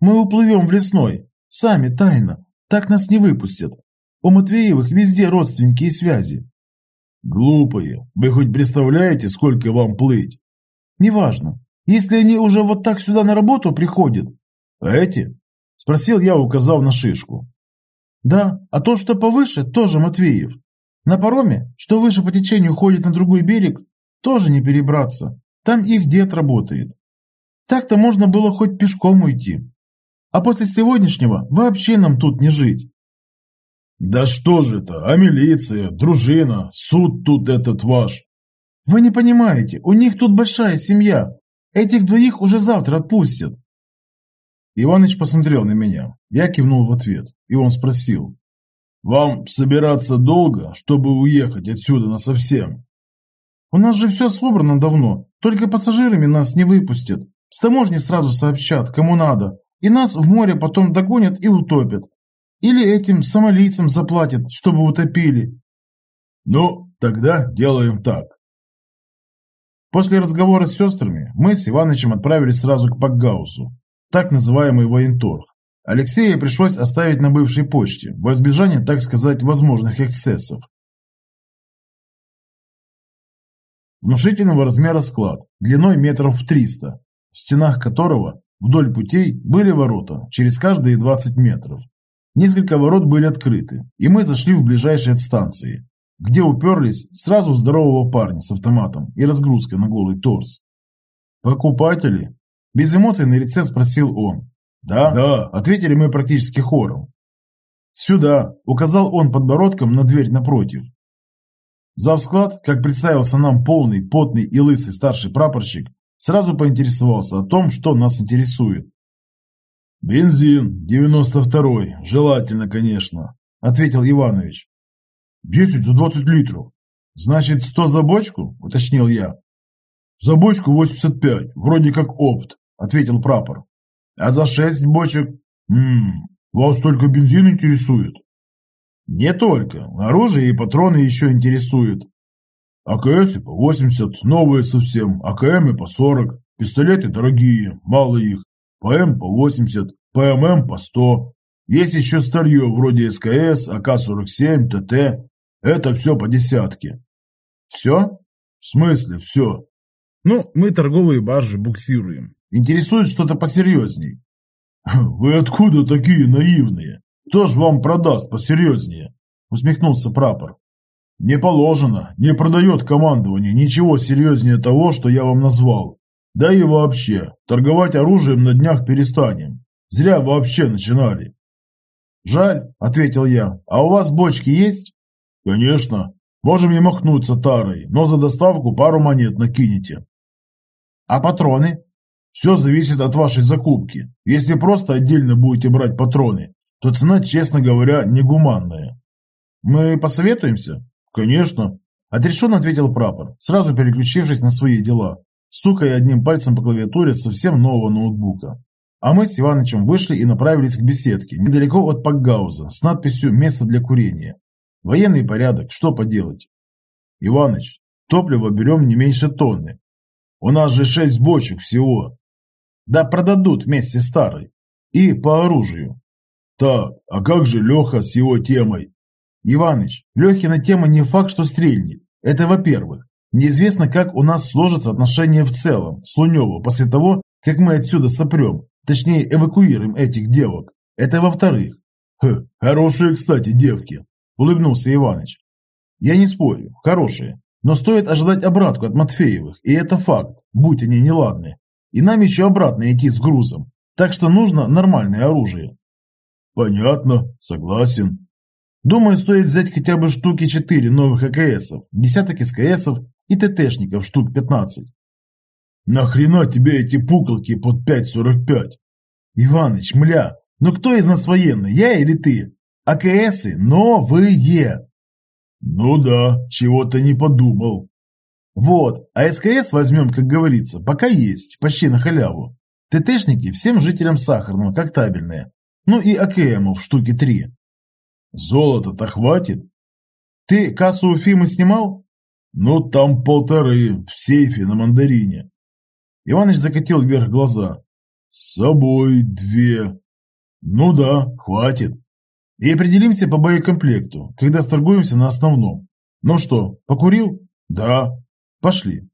«Мы уплывем в лесной, сами тайно, так нас не выпустят. У Матвеевых везде родственники и связи». «Глупые, вы хоть представляете, сколько вам плыть?» «Неважно, если они уже вот так сюда на работу приходят». «А эти?» – спросил я, указав на шишку. Да, а то, что повыше, тоже Матвеев. На пароме, что выше по течению ходит на другой берег, тоже не перебраться. Там их дед работает. Так-то можно было хоть пешком уйти. А после сегодняшнего вообще нам тут не жить. Да что же это, а милиция, дружина, суд тут этот ваш. Вы не понимаете, у них тут большая семья. Этих двоих уже завтра отпустят. Иваныч посмотрел на меня. Я кивнул в ответ, и он спросил. «Вам собираться долго, чтобы уехать отсюда насовсем?» «У нас же все собрано давно, только пассажирами нас не выпустят. С таможни сразу сообщат, кому надо, и нас в море потом догонят и утопят. Или этим сомалийцам заплатят, чтобы утопили». «Ну, тогда делаем так». После разговора с сестрами мы с Иванычем отправились сразу к Пакгаусу, так называемый военторг. Алексея пришлось оставить на бывшей почте, во избежание, так сказать, возможных эксцессов. Внушительного размера склад, длиной метров в 300, в стенах которого вдоль путей были ворота, через каждые 20 метров. Несколько ворот были открыты, и мы зашли в ближайшие от станции, где уперлись сразу здорового парня с автоматом и разгрузкой на голый торс. «Покупатели?» Без эмоций на лице спросил он. «Да?» «Да», ответили мы практически хором. «Сюда», указал он подбородком на дверь напротив. Завсклад, как представился нам полный, потный и лысый старший прапорщик, сразу поинтересовался о том, что нас интересует. «Бензин, 92-й, желательно, конечно», — ответил Иванович. «Десять за двадцать литров. Значит, сто за бочку?» — уточнил я. «За бочку 85, вроде как опт ответил прапор. А за шесть бочек? Ммм, вас только бензин интересует? Не только. Оружие и патроны еще интересуют. АКС по 80, новые совсем, АКМ по 40, пистолеты дорогие, мало их, ПМ по 80, ПММ по 100. Есть еще старье вроде СКС, АК-47, ТТ. Это все по десятке. Все? В смысле все? Ну, мы торговые баржи буксируем. Интересует что-то посерьезней. [laughs] Вы откуда такие наивные? Кто ж вам продаст посерьезнее? Усмехнулся прапор. Не положено, не продает командование ничего серьезнее того, что я вам назвал. Да и вообще, торговать оружием на днях перестанем. Зря вообще начинали. Жаль, ответил я. А у вас бочки есть? Конечно. Можем не махнуться тарой, но за доставку пару монет накинете. А патроны? Все зависит от вашей закупки. Если просто отдельно будете брать патроны, то цена, честно говоря, негуманная. Мы посоветуемся? Конечно. Отрешенно ответил прапор, сразу переключившись на свои дела, стукая одним пальцем по клавиатуре совсем нового ноутбука. А мы с Иванычем вышли и направились к беседке, недалеко от Пакгауза, с надписью «Место для курения». Военный порядок, что поделать? Иваныч, топливо берем не меньше тонны. У нас же шесть бочек всего. Да продадут вместе с старой. И по оружию. Так, а как же Леха с его темой? Иваныч, Лехина тема не факт, что стрельнет. Это во-первых. Неизвестно, как у нас сложатся отношения в целом с Луневым после того, как мы отсюда сопрем, точнее эвакуируем этих девок. Это во-вторых. Хм, хорошие, кстати, девки улыбнулся Иваныч. Я не спорю, хорошие, но стоит ожидать обратку от Матфеевых, и это факт, будь они неладны. И нам еще обратно идти с грузом, так что нужно нормальное оружие. Понятно, согласен. Думаю, стоит взять хотя бы штуки 4 новых АКСов, десяток СКСов и ТТшников штук 15. Нахрена тебе эти пуколки под 5.45? Иваныч, мля, ну кто из нас военный, я или ты? АКСы новые. Ну да, чего-то не подумал. Вот, а СКС возьмем, как говорится, пока есть, почти на халяву. ТТшники всем жителям Сахарного, как табельные. Ну и АКМов штуки три. Золота-то хватит? Ты кассу у Фимы снимал? Ну, там полторы, в сейфе на мандарине. Иваныч закатил вверх глаза. С собой две. Ну да, хватит. И определимся по боекомплекту, когда сторгуемся на основном. Ну что, покурил? Да. Пошли.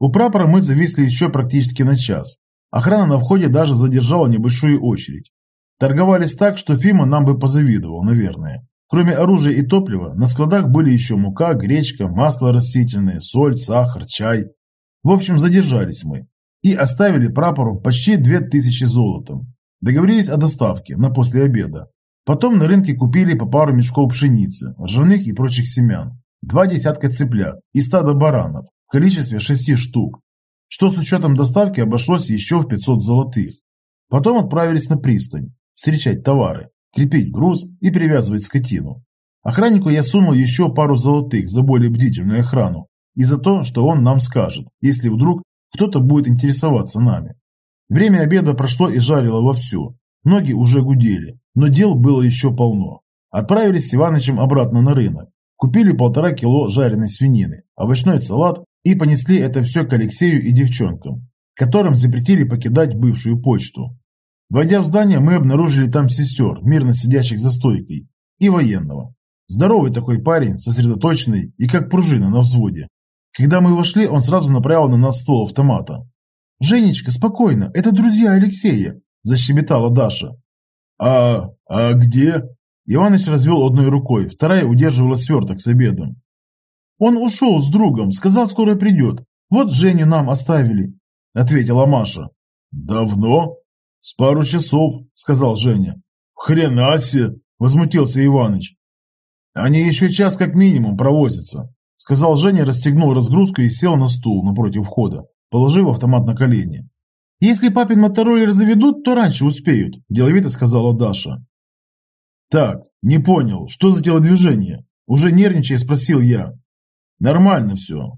У прапора мы зависли еще практически на час. Охрана на входе даже задержала небольшую очередь. Торговались так, что Фима нам бы позавидовал, наверное. Кроме оружия и топлива, на складах были еще мука, гречка, масло растительное, соль, сахар, чай. В общем, задержались мы. И оставили прапору почти две тысячи золотом. Договорились о доставке на после обеда. Потом на рынке купили по пару мешков пшеницы, ржаных и прочих семян, два десятка цыплят и стадо баранов в количестве шести штук, что с учетом доставки обошлось еще в 500 золотых. Потом отправились на пристань, встречать товары, крепить груз и привязывать скотину. Охраннику я сунул еще пару золотых за более бдительную охрану и за то, что он нам скажет, если вдруг кто-то будет интересоваться нами. Время обеда прошло и жарило вовсю, ноги уже гудели, но дел было еще полно. Отправились с Иванычем обратно на рынок. Купили полтора кило жареной свинины, овощной салат и понесли это все к Алексею и девчонкам, которым запретили покидать бывшую почту. Войдя в здание, мы обнаружили там сестер, мирно сидящих за стойкой, и военного. Здоровый такой парень, сосредоточенный и как пружина на взводе. Когда мы вошли, он сразу направил на нас ствол автомата. «Женечка, спокойно, это друзья Алексея», – защебетала Даша. «А... а где?» Иваныч развел одной рукой, вторая удерживала сверток с обедом. «Он ушел с другом, сказал, скоро придет. Вот Женю нам оставили», — ответила Маша. «Давно?» «С пару часов», — сказал Женя. «Хрена себе!» — возмутился Иваныч. «Они еще час как минимум провозятся», — сказал Женя, расстегнул разгрузку и сел на стул напротив входа, положив автомат на колени. «Если папин мотороллер заведут, то раньше успеют», – деловито сказала Даша. «Так, не понял, что за телодвижение?» – уже нервничая спросил я. «Нормально все.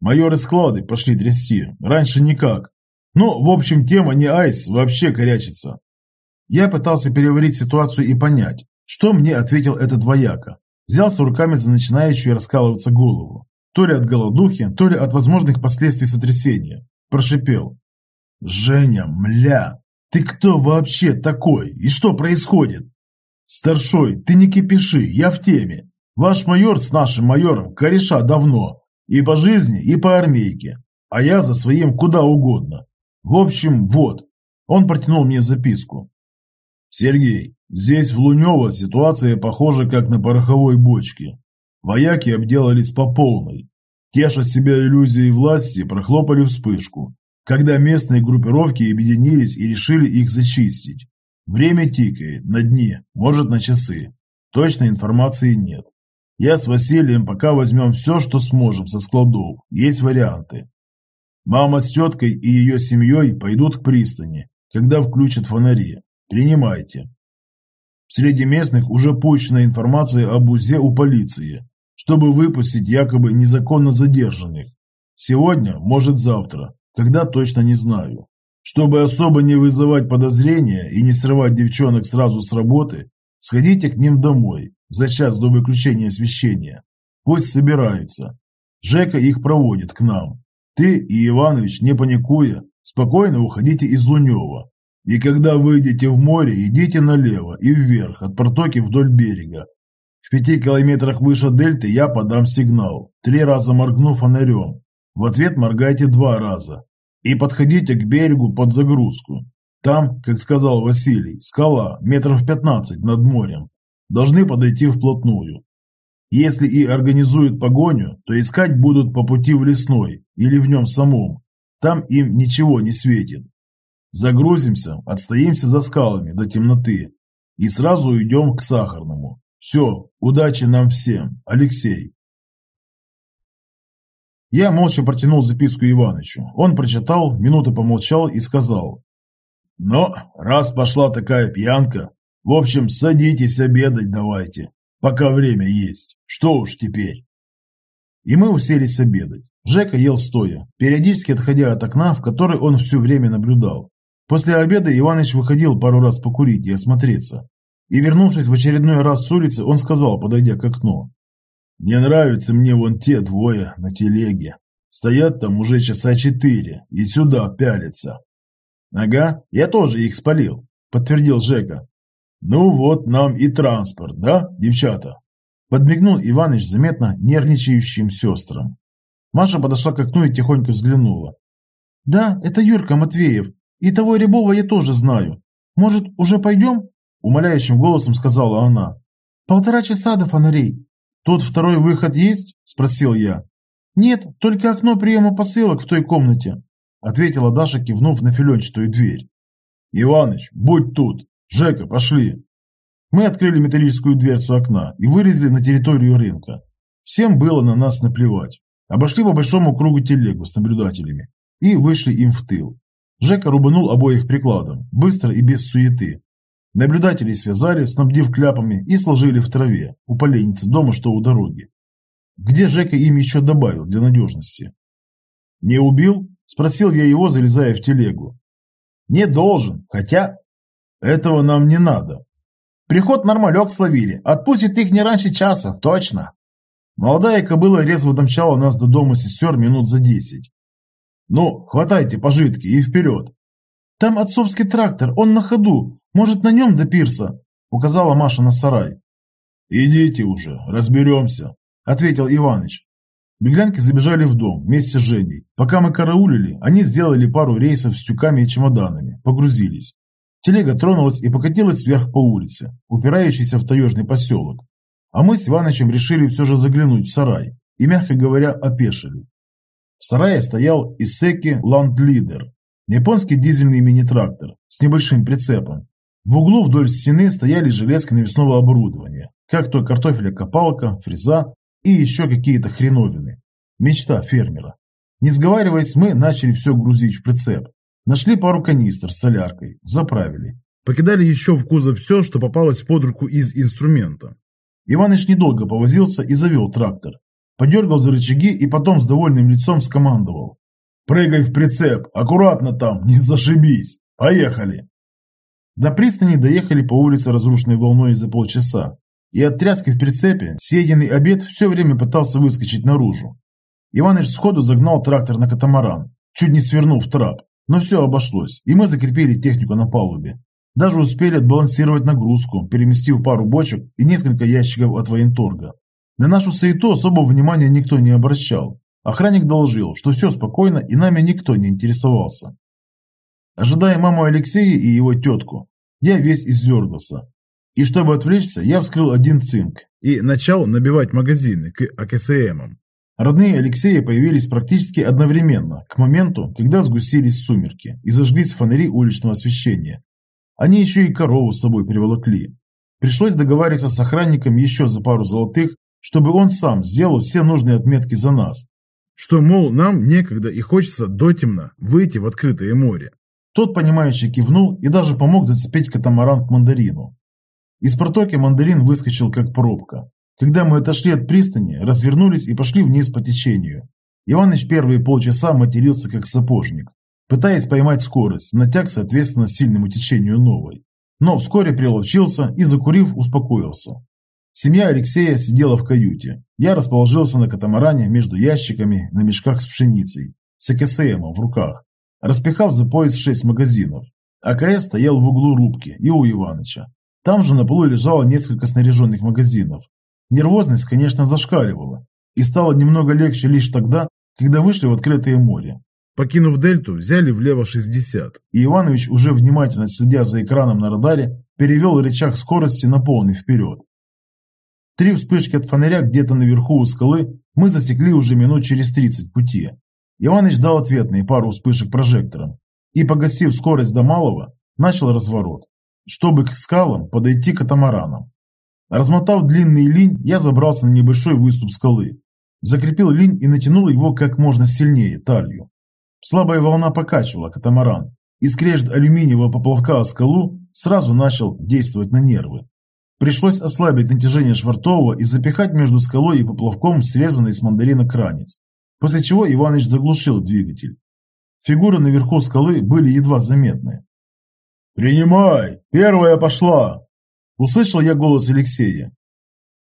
Майоры склады пошли трясти, раньше никак. Ну, в общем, тема не айс, вообще корячится». Я пытался переварить ситуацию и понять, что мне ответил этот вояка. Взялся руками за начинающую раскалываться голову. То ли от голодухи, то ли от возможных последствий сотрясения. Прошипел. «Женя, мля, ты кто вообще такой? И что происходит?» «Старшой, ты не кипиши, я в теме. Ваш майор с нашим майором кореша давно. И по жизни, и по армейке. А я за своим куда угодно. В общем, вот». Он протянул мне записку. «Сергей, здесь в Лунево ситуация похожа как на пороховой бочке. Вояки обделались по полной. Теша себя иллюзией власти, прохлопали вспышку, когда местные группировки объединились и решили их зачистить. Время тикает, на дне, может на часы. Точной информации нет. Я с Василием пока возьмем все, что сможем со складов. Есть варианты. Мама с теткой и ее семьей пойдут к пристани, когда включат фонари. Принимайте. Среди местных уже пущена информация об УЗЕ у полиции, чтобы выпустить якобы незаконно задержанных. Сегодня, может завтра, когда точно не знаю. Чтобы особо не вызывать подозрения и не срывать девчонок сразу с работы, сходите к ним домой за час до выключения освещения. Пусть собираются. Жека их проводит к нам. Ты и Иванович, не паникуя, спокойно уходите из Лунева. И когда выйдете в море, идите налево и вверх от протоки вдоль берега. В пяти километрах выше дельты я подам сигнал, три раза моргну фонарем. В ответ моргайте два раза. И подходите к берегу под загрузку. Там, как сказал Василий, скала метров 15 над морем. Должны подойти вплотную. Если и организуют погоню, то искать будут по пути в лесной или в нем самом. Там им ничего не светит. Загрузимся, отстоимся за скалами до темноты и сразу уйдем к Сахарному. Все, удачи нам всем, Алексей. Я молча протянул записку Иванычу. Он прочитал, минуту помолчал и сказал. «Но раз пошла такая пьянка, в общем, садитесь обедать давайте, пока время есть. Что уж теперь?» И мы уселись обедать. Жека ел стоя, периодически отходя от окна, в которое он все время наблюдал. После обеда Иваныч выходил пару раз покурить и осмотреться. И вернувшись в очередной раз с улицы, он сказал, подойдя к окну. Не нравятся мне вон те двое на телеге. Стоят там уже часа четыре и сюда пялятся. Ага, я тоже их спалил, подтвердил Жека. Ну вот нам и транспорт, да, девчата? Подмигнул Иваныч заметно нервничающим сестрам. Маша подошла к окну и тихонько взглянула. «Да, это Юрка Матвеев. И того Рябова я тоже знаю. Может, уже пойдем?» Умоляющим голосом сказала она. «Полтора часа до фонарей. «Тут второй выход есть?» – спросил я. «Нет, только окно приема посылок в той комнате», – ответила Даша, кивнув на филенчатую дверь. «Иваныч, будь тут! Жека, пошли!» Мы открыли металлическую дверцу окна и вылезли на территорию рынка. Всем было на нас наплевать. Обошли по большому кругу телегу с наблюдателями и вышли им в тыл. Жека рубанул обоих прикладом, быстро и без суеты, Наблюдателей связали, снабдив кляпами, и сложили в траве, у поленницы дома, что у дороги. Где Жека им еще добавил для надежности? «Не убил?» – спросил я его, залезая в телегу. «Не должен, хотя...» «Этого нам не надо. Приход нормалек словили, отпустит их не раньше часа, точно!» Молодая кобыла резво домчала нас до дома сестер минут за десять. «Ну, хватайте пожитки и вперед!» «Там отцовский трактор, он на ходу, может, на нем до пирса?» – указала Маша на сарай. «Идите уже, разберемся», – ответил Иваныч. Беглянки забежали в дом вместе с Женей. Пока мы караулили, они сделали пару рейсов с тюками и чемоданами, погрузились. Телега тронулась и покатилась вверх по улице, упирающейся в таежный поселок. А мы с Иванычем решили все же заглянуть в сарай и, мягко говоря, опешили. В сарае стоял Исеки Ландлидер, японский дизельный мини-трактор с небольшим прицепом, в углу вдоль стены стояли железки навесного оборудования, как то картофеля-копалка, фреза и еще какие-то хреновины. Мечта фермера. Не сговариваясь, мы начали все грузить в прицеп. Нашли пару канистр с соляркой, заправили. Покидали еще в кузов все, что попалось под руку из инструмента. Иваныч недолго повозился и завел трактор. Подергал за рычаги и потом с довольным лицом скомандовал. «Прыгай в прицеп, аккуратно там, не зашибись! Поехали!» До пристани доехали по улице, разрушенной волной за полчаса, и от тряски в прицепе съеденный обед все время пытался выскочить наружу. Иваныч сходу загнал трактор на катамаран, чуть не свернув трап, но все обошлось, и мы закрепили технику на палубе. Даже успели отбалансировать нагрузку, переместив пару бочек и несколько ящиков от военторга. На нашу суету особого внимания никто не обращал. Охранник доложил, что все спокойно и нами никто не интересовался. Ожидая маму Алексея и его тетку, я весь издергался. И чтобы отвлечься, я вскрыл один цинк и начал набивать магазины к АКСМам. Родные Алексея появились практически одновременно, к моменту, когда сгустились сумерки и зажглись фонари уличного освещения. Они еще и корову с собой приволокли. Пришлось договариваться с охранником еще за пару золотых, чтобы он сам сделал все нужные отметки за нас. Что, мол, нам некогда и хочется дотемно выйти в открытое море. Тот, понимающе кивнул и даже помог зацепить катамаран к мандарину. Из протоки мандарин выскочил как пробка. Когда мы отошли от пристани, развернулись и пошли вниз по течению. Иваныч первые полчаса матерился как сапожник, пытаясь поймать скорость, натяг соответственно сильному течению новой. Но вскоре приловчился и, закурив, успокоился. Семья Алексея сидела в каюте. Я расположился на катамаране между ящиками на мешках с пшеницей, с АКСМом в руках, распихав за пояс шесть магазинов. АКС стоял в углу рубки и у Иваныча. Там же на полу лежало несколько снаряженных магазинов. Нервозность, конечно, зашкаливала, и стало немного легче лишь тогда, когда вышли в открытое море. Покинув дельту, взяли влево 60, и Иванович, уже внимательно следя за экраном на радаре, перевел рычаг скорости на полный вперед. Три вспышки от фонаря где-то наверху у скалы мы засекли уже минут через 30 пути. Иваныч дал ответные пару вспышек прожектором и, погасив скорость до малого, начал разворот чтобы к скалам подойти к катамаранам. Размотав длинный линь, я забрался на небольшой выступ скалы, закрепил линь и натянул его как можно сильнее талью. Слабая волна покачивала катамаран, и скрежет алюминиевого поплавка о скалу сразу начал действовать на нервы. Пришлось ослабить натяжение швартового и запихать между скалой и поплавком срезанный с мандарина кранец, после чего Иваныч заглушил двигатель. Фигуры наверху скалы были едва заметны, «Принимай! Первая пошла!» Услышал я голос Алексея.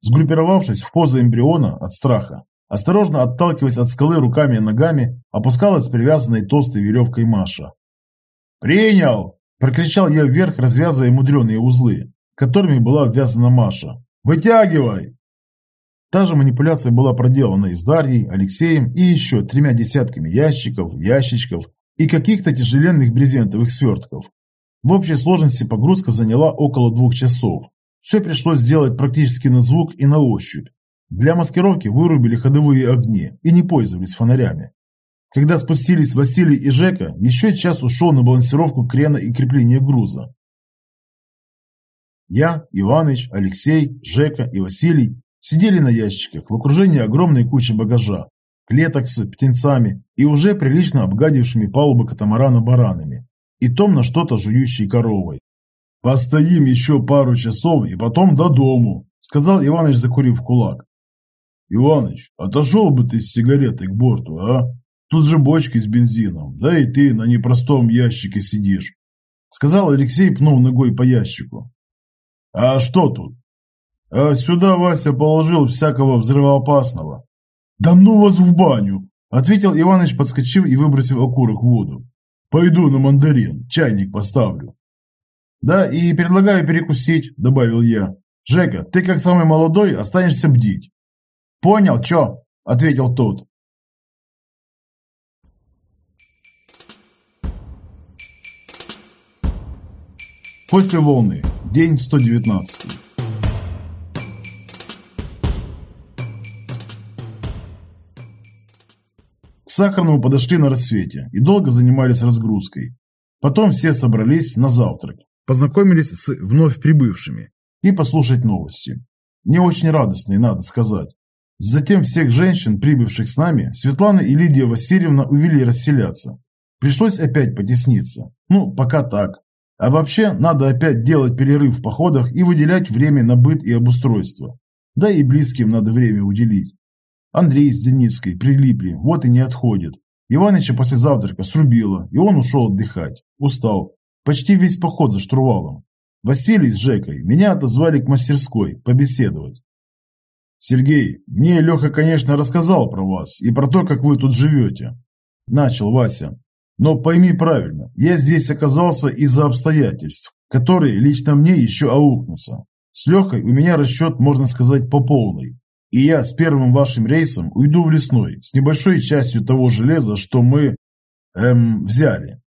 Сгруппировавшись в позу эмбриона от страха, осторожно отталкиваясь от скалы руками и ногами, опускалась привязанной толстой веревкой Маша. «Принял!» – прокричал я вверх, развязывая мудреные узлы, которыми была обвязана Маша. «Вытягивай!» Та же манипуляция была проделана и с Дарьей, Алексеем и еще тремя десятками ящиков, ящичков и каких-то тяжеленных брезентовых свертков. В общей сложности погрузка заняла около двух часов. Все пришлось сделать практически на звук и на ощупь. Для маскировки вырубили ходовые огни и не пользовались фонарями. Когда спустились Василий и Жека, еще час ушел на балансировку крена и крепление груза. Я, Иваныч, Алексей, Жека и Василий сидели на ящиках в окружении огромной кучи багажа, клеток с птенцами и уже прилично обгадившими палубы катамарана баранами и томно что-то жующей коровой. «Постоим еще пару часов и потом до дому», — сказал Иваныч, закурив кулак. «Иваныч, отошел бы ты с сигаретой к борту, а? Тут же бочки с бензином, да и ты на непростом ящике сидишь», — сказал Алексей, пнув ногой по ящику. «А что тут?» «А сюда Вася положил всякого взрывоопасного». «Да ну вас в баню!» — ответил Иваныч, подскочив и выбросив окурок в воду. Пойду на мандарин, чайник поставлю. Да, и предлагаю перекусить, добавил я. Жека, ты как самый молодой останешься бдить. Понял, чё? Ответил тот. После волны. День 119. К Сахарному подошли на рассвете и долго занимались разгрузкой. Потом все собрались на завтрак, познакомились с вновь прибывшими и послушать новости. Не очень радостные, надо сказать. Затем всех женщин, прибывших с нами, Светлана и Лидия Васильевна увели расселяться. Пришлось опять потесниться. Ну, пока так. А вообще, надо опять делать перерыв в походах и выделять время на быт и обустройство. Да и близким надо время уделить. Андрей с Деницкой прилипли, вот и не отходят. Иваныча после завтрака срубило, и он ушел отдыхать. Устал. Почти весь поход за штурвалом. Василий с Жекой меня отозвали к мастерской, побеседовать. «Сергей, мне Леха, конечно, рассказал про вас и про то, как вы тут живете», – начал Вася. «Но пойми правильно, я здесь оказался из-за обстоятельств, которые лично мне еще аукнутся. С Лехой у меня расчет, можно сказать, по полной. И я с первым вашим рейсом уйду в лесной, с небольшой частью того железа, что мы, эм, взяли.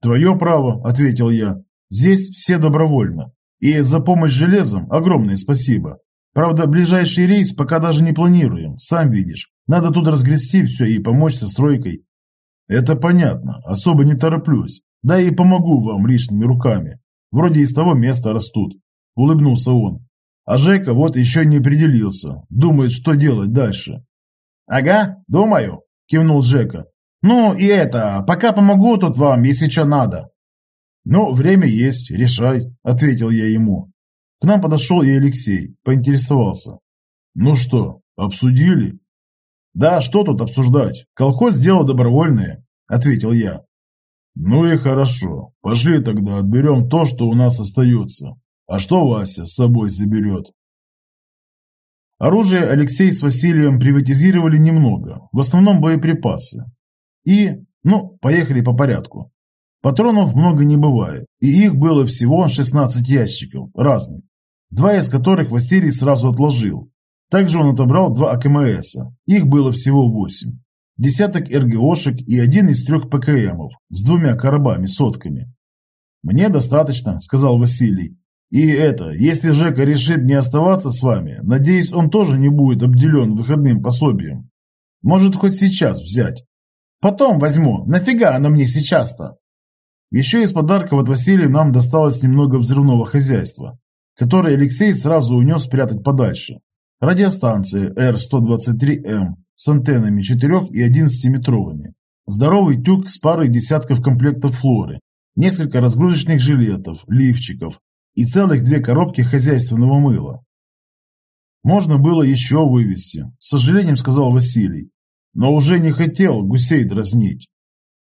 Твое право, ответил я. Здесь все добровольно. И за помощь железом огромное спасибо. Правда, ближайший рейс пока даже не планируем, сам видишь. Надо тут разгрести все и помочь со стройкой. Это понятно, особо не тороплюсь. Да и помогу вам лишними руками. Вроде из того места растут. Улыбнулся он. А Жека вот еще не определился. Думает, что делать дальше. Ага, думаю, кивнул Жека. Ну и это, пока помогу тут вам, если что надо. Ну, время есть, решай, ответил я ему. К нам подошел и Алексей, поинтересовался. «Ну что, обсудили?» «Да, что тут обсуждать? Колхоз сделал добровольное», – ответил я. «Ну и хорошо. Пошли тогда отберем то, что у нас остается. А что Вася с собой заберет?» Оружие Алексей с Василием приватизировали немного, в основном боеприпасы. И, ну, поехали по порядку. Патронов много не бывает, и их было всего 16 ящиков, разных два из которых Василий сразу отложил. Также он отобрал два АКМСа, их было всего восемь. Десяток РГОшек и один из трех ПКМов с двумя коробами-сотками. «Мне достаточно», — сказал Василий. «И это, если Жека решит не оставаться с вами, надеюсь, он тоже не будет обделен выходным пособием. Может, хоть сейчас взять. Потом возьму. Нафига оно мне сейчас-то?» Еще из подарков от Василия нам досталось немного взрывного хозяйства который Алексей сразу унес спрятать подальше. Радиостанция Р-123М с антеннами 4 и 11-метровыми. Здоровый тюк с парой десятков комплектов флоры, несколько разгрузочных жилетов, лифчиков и целых две коробки хозяйственного мыла. Можно было еще вывести, с сожалением сказал Василий, но уже не хотел гусей дразнить.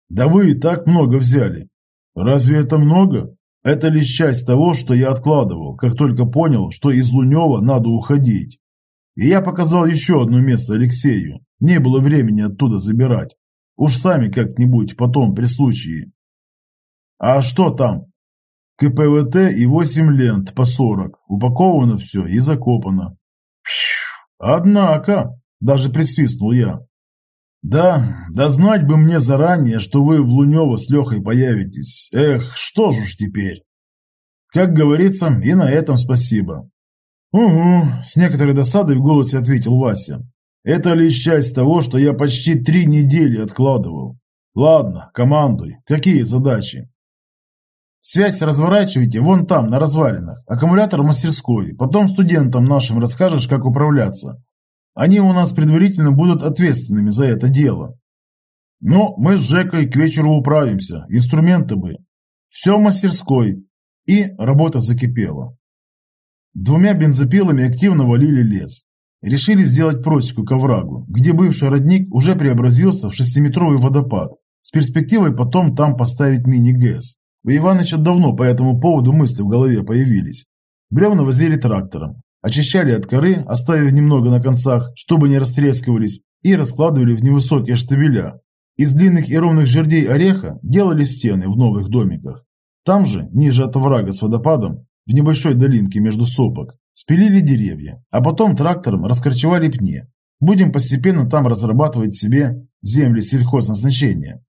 Да вы и так много взяли. Разве это много? Это лишь часть того, что я откладывал, как только понял, что из Лунева надо уходить. И я показал еще одно место Алексею. Не было времени оттуда забирать. Уж сами как-нибудь потом при случае. А что там? КПВТ и 8 лент по 40. Упаковано все и закопано. Однако, даже присвистнул я. Да, да знать бы мне заранее, что вы в Лунево с Лехой появитесь. Эх, что ж уж теперь. Как говорится, и на этом спасибо. Угу, с некоторой досадой в голосе ответил Вася. Это лишь часть того, что я почти три недели откладывал. Ладно, командуй. Какие задачи? Связь разворачивайте вон там, на развалинах. Аккумулятор в мастерской. Потом студентам нашим расскажешь, как управляться. Они у нас предварительно будут ответственными за это дело. Но мы с Жекой к вечеру управимся, инструменты бы. Все в мастерской. И работа закипела. Двумя бензопилами активно валили лес. Решили сделать просеку к оврагу, где бывший родник уже преобразился в шестиметровый водопад, с перспективой потом там поставить мини-ГЭС. У Иваныча давно по этому поводу мысли в голове появились. Бревна возили трактором, Очищали от коры, оставив немного на концах, чтобы не растрескивались, и раскладывали в невысокие штабеля. Из длинных и ровных жердей ореха делали стены в новых домиках. Там же, ниже от оврага с водопадом, в небольшой долинке между сопок, спилили деревья, а потом трактором раскорчевали пни. Будем постепенно там разрабатывать себе земли сельхозназначения.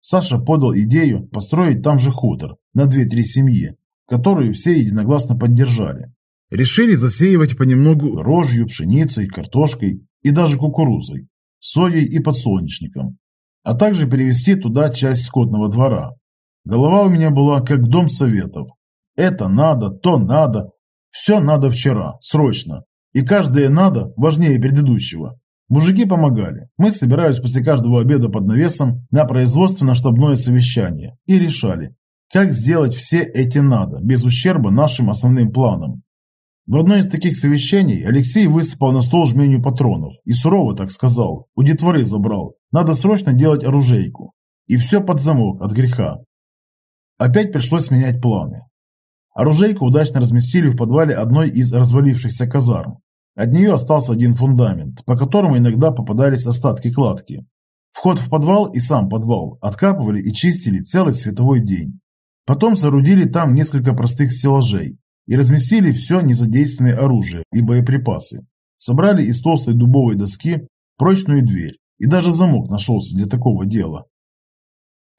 Саша подал идею построить там же хутор на 2-3 семьи, которую все единогласно поддержали. Решили засеивать понемногу рожью, пшеницей, картошкой и даже кукурузой, соей и подсолнечником, а также перевести туда часть скотного двора. Голова у меня была как дом советов. Это надо, то надо, все надо вчера, срочно. И каждое надо важнее предыдущего. Мужики помогали. Мы собирались после каждого обеда под навесом на производственно-штабное совещание и решали, как сделать все эти надо, без ущерба нашим основным планам. В одно из таких совещаний Алексей высыпал на стол жменю патронов и сурово так сказал, у детворы забрал, надо срочно делать оружейку. И все под замок от греха. Опять пришлось менять планы. Оружейку удачно разместили в подвале одной из развалившихся казарм. От нее остался один фундамент, по которому иногда попадались остатки кладки. Вход в подвал и сам подвал откапывали и чистили целый световой день. Потом соорудили там несколько простых стеллажей, и разместили все незадействованное оружие и боеприпасы. Собрали из толстой дубовой доски прочную дверь, и даже замок нашелся для такого дела.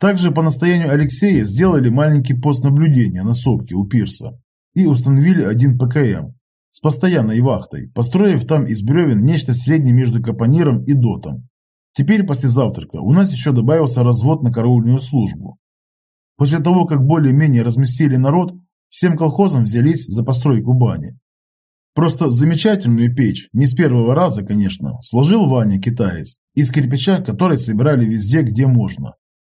Также по настоянию Алексея сделали маленький пост наблюдения на сопке у пирса. и установили один ПКМ с постоянной вахтой, построив там из бревен нечто среднее между капониром и дотом. Теперь после завтрака у нас еще добавился развод на караульную службу. После того, как более-менее разместили народ, всем колхозам взялись за постройку бани. Просто замечательную печь, не с первого раза, конечно, сложил Ваня, китаец, из кирпича, который собирали везде, где можно.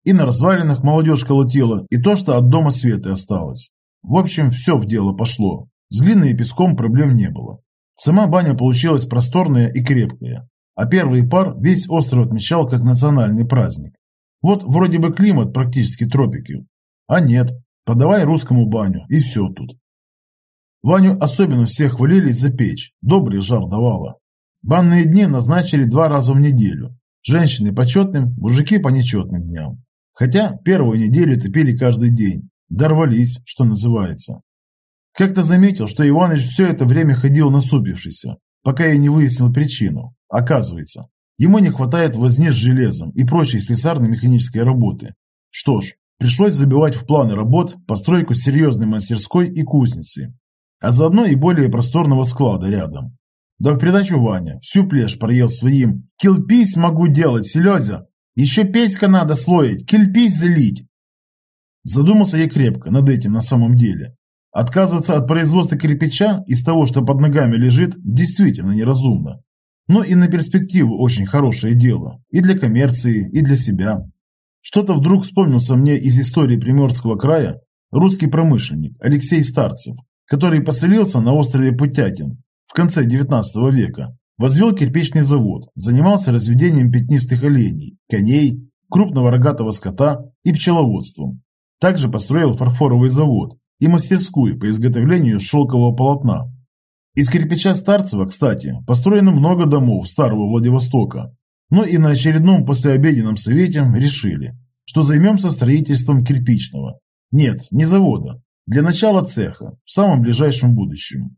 И на развалинах молодежь колотила, и то, что от дома света осталось. В общем, все в дело пошло. С глиной и песком проблем не было. Сама баня получилась просторная и крепкая. А первый пар весь остров отмечал как национальный праздник. Вот вроде бы климат практически тропики. А нет, подавай русскому баню, и все тут. Ваню особенно всех хвалили за печь, добрый жар давала. Банные дни назначили два раза в неделю. Женщины по четным, мужики по нечетным дням. Хотя первую неделю топили каждый день. Дорвались, что называется. Как-то заметил, что Иваныч все это время ходил насупившийся, пока я не выяснил причину. Оказывается, ему не хватает возни с железом и прочей слесарно-механической работы. Что ж, пришлось забивать в планы работ постройку серьезной мастерской и кузницы, а заодно и более просторного склада рядом. Да в придачу Ваня всю плешь проел своим «Килпись могу делать, Селезя! Еще песька надо слоить, кильпись залить!» Задумался я крепко над этим на самом деле. Отказываться от производства кирпича из того, что под ногами лежит, действительно неразумно. Но и на перспективу очень хорошее дело. И для коммерции, и для себя. Что-то вдруг вспомнился мне из истории Приморского края русский промышленник Алексей Старцев, который поселился на острове Путятин в конце XIX века, возвел кирпичный завод, занимался разведением пятнистых оленей, коней, крупного рогатого скота и пчеловодством. Также построил фарфоровый завод и мастерскую по изготовлению шелкового полотна. Из кирпича Старцева, кстати, построено много домов старого Владивостока, но и на очередном послеобеденном совете решили, что займемся строительством кирпичного. Нет, не завода, для начала цеха, в самом ближайшем будущем.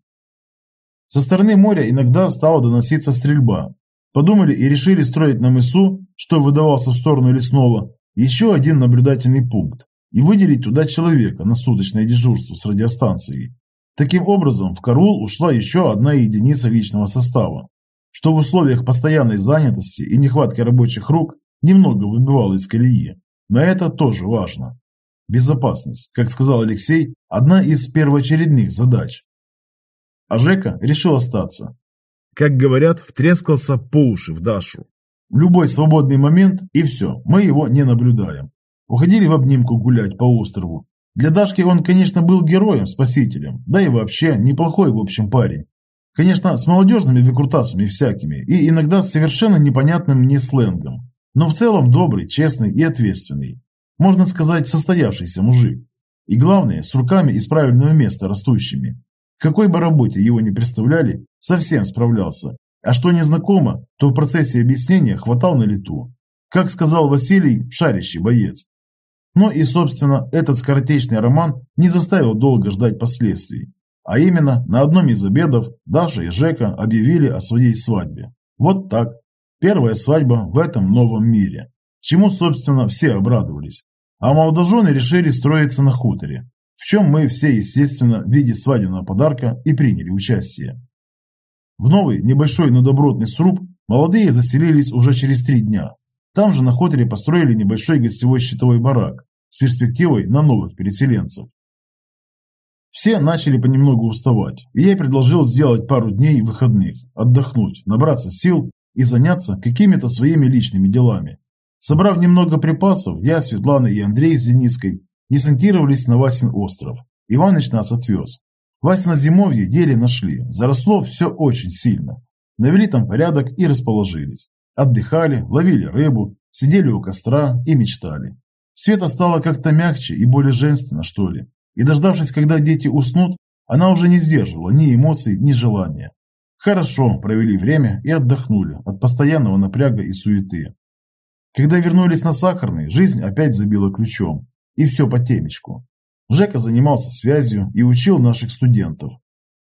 Со стороны моря иногда стала доноситься стрельба. Подумали и решили строить на мысу, что выдавался в сторону лесного, еще один наблюдательный пункт и выделить туда человека на суточное дежурство с радиостанцией. Таким образом, в Карул ушла еще одна единица личного состава, что в условиях постоянной занятости и нехватки рабочих рук немного выбивало из колеи. Но это тоже важно. Безопасность, как сказал Алексей, одна из первоочередных задач. А Жека решил остаться. Как говорят, втрескался по уши в Дашу. В любой свободный момент, и все, мы его не наблюдаем. Уходили в обнимку гулять по острову. Для Дашки он, конечно, был героем, спасителем, да и вообще неплохой, в общем, парень. Конечно, с молодежными выкрутасами всякими и иногда с совершенно непонятным мне сленгом, но в целом добрый, честный и ответственный можно сказать, состоявшийся мужик. И главное, с руками из правильного места растущими. Какой бы работе его ни представляли, совсем справлялся. А что незнакомо, то в процессе объяснения хватал на лету. Как сказал Василий, шарящий боец. Но и, собственно, этот скоротечный роман не заставил долго ждать последствий. А именно, на одном из обедов Даша и Жека объявили о своей свадьбе. Вот так. Первая свадьба в этом новом мире. Чему, собственно, все обрадовались. А молодожены решили строиться на хуторе, в чем мы все, естественно, в виде свадебного подарка и приняли участие. В новый, небольшой, но добротный сруб молодые заселились уже через три дня. Там же на хуторе построили небольшой гостевой щитовой барак с перспективой на новых переселенцев. Все начали понемногу уставать, и я предложил сделать пару дней выходных, отдохнуть, набраться сил и заняться какими-то своими личными делами. Собрав немного припасов, я, Светлана и Андрей с Дениской десантировались на Васин остров. Иваныч нас отвез. Васина зимовье еле нашли, заросло все очень сильно. Навели там порядок и расположились. Отдыхали, ловили рыбу, сидели у костра и мечтали. Света стала как-то мягче и более женственно, что ли. И дождавшись, когда дети уснут, она уже не сдерживала ни эмоций, ни желания. Хорошо провели время и отдохнули от постоянного напряга и суеты. Когда вернулись на Сахарный, жизнь опять забила ключом. И все по темечку. Жека занимался связью и учил наших студентов.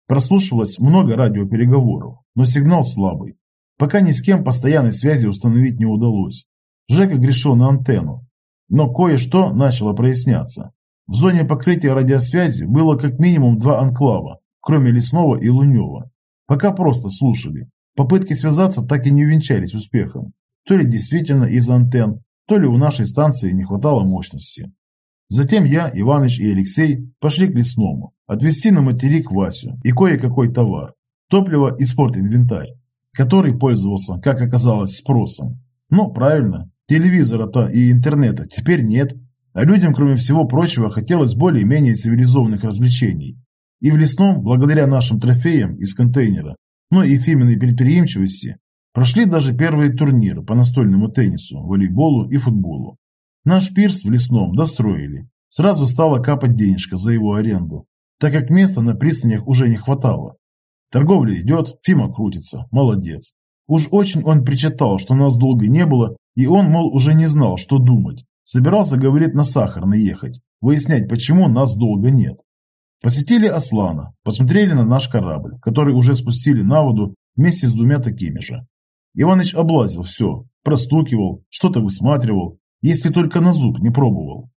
Прослушивалось много радиопереговоров, но сигнал слабый. Пока ни с кем постоянной связи установить не удалось. Жека грешил на антенну. Но кое-что начало проясняться. В зоне покрытия радиосвязи было как минимум два анклава, кроме Лесного и Лунева. Пока просто слушали. Попытки связаться так и не увенчались успехом. То ли действительно из-за антенн, то ли у нашей станции не хватало мощности. Затем я, Иваныч и Алексей пошли к лесному, отвезти на материк Васю и кое-какой товар, топливо и спортинвентарь, который пользовался, как оказалось, спросом. Но правильно, телевизора-то и интернета теперь нет, а людям, кроме всего прочего, хотелось более-менее цивилизованных развлечений. И в лесном, благодаря нашим трофеям из контейнера, но и фирменной предприимчивости, прошли даже первые турниры по настольному теннису, волейболу и футболу. Наш пирс в лесном достроили. Сразу стала капать денежка за его аренду, так как места на пристанях уже не хватало. Торговля идет, Фима крутится, молодец. Уж очень он причитал, что нас долго не было, и он, мол, уже не знал, что думать. Собирался, говорит, на Сахарный ехать, выяснять, почему нас долго нет. Посетили Аслана, посмотрели на наш корабль, который уже спустили на воду вместе с двумя такими же. Иваныч облазил все, простукивал, что-то высматривал, если только на зуб не пробовал.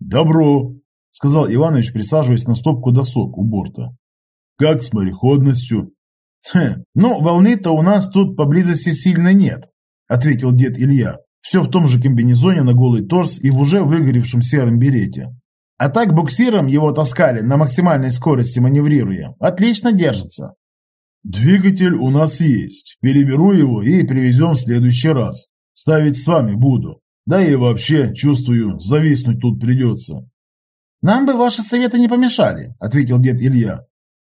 «Добро», — сказал Иванович, присаживаясь на стопку досок у борта. «Как с мореходностью?» «Хм, ну, волны-то у нас тут поблизости сильно нет», — ответил дед Илья, все в том же комбинезоне на голый торс и в уже выгоревшем сером берете. А так буксиром его таскали на максимальной скорости маневрируя. Отлично держится. Двигатель у нас есть. Переберу его и привезем в следующий раз. Ставить с вами буду. Да и вообще, чувствую, зависнуть тут придется. Нам бы ваши советы не помешали, ответил дед Илья.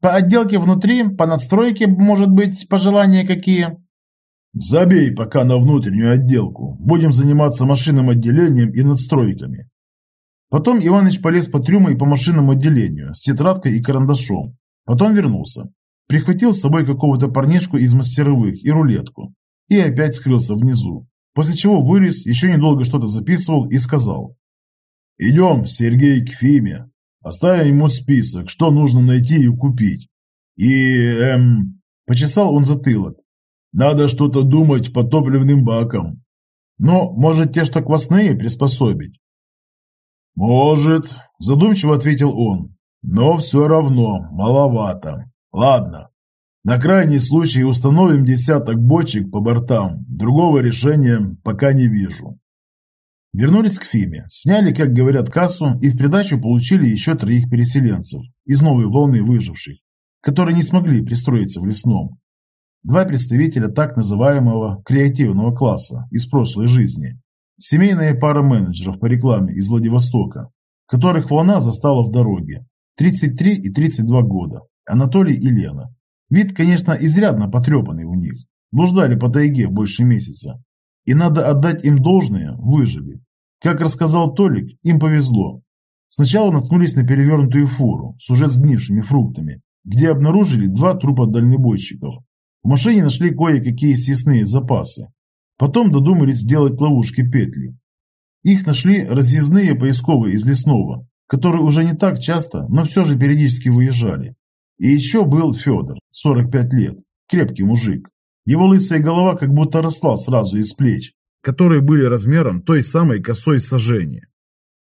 По отделке внутри, по надстройке, может быть, пожелания какие? Забей пока на внутреннюю отделку. Будем заниматься машинным отделением и надстройками. Потом Иваныч полез по трюму и по машинному отделению с тетрадкой и карандашом. Потом вернулся. Прихватил с собой какого-то парнишку из мастеровых и рулетку. И опять скрылся внизу. После чего вылез, еще недолго что-то записывал и сказал. «Идем, Сергей, к Фиме. Оставим ему список, что нужно найти и купить. И, эм...» Почесал он затылок. «Надо что-то думать по топливным бакам. Но, может, те, что квасные, приспособить?» «Может», – задумчиво ответил он. «Но все равно маловато. Ладно, на крайний случай установим десяток бочек по бортам. Другого решения пока не вижу. Вернулись к Фиме, сняли, как говорят, кассу и в придачу получили еще троих переселенцев из новой волны выживших, которые не смогли пристроиться в лесном. Два представителя так называемого креативного класса из прошлой жизни. Семейная пара менеджеров по рекламе из Владивостока, которых волна застала в дороге. 33 и 32 года. Анатолий и Лена. Вид, конечно, изрядно потрепанный у них. Блуждали по тайге больше месяца. И надо отдать им должное, выжили. Как рассказал Толик, им повезло. Сначала наткнулись на перевернутую фуру с уже сгнившими фруктами, где обнаружили два трупа дальнобойщиков. В машине нашли кое-какие съестные запасы. Потом додумались сделать ловушки-петли. Их нашли разъездные поисковые из лесного, которые уже не так часто, но все же периодически выезжали. И еще был Федор, 45 лет, крепкий мужик. Его лысая голова как будто росла сразу из плеч, которые были размером той самой косой сожжения.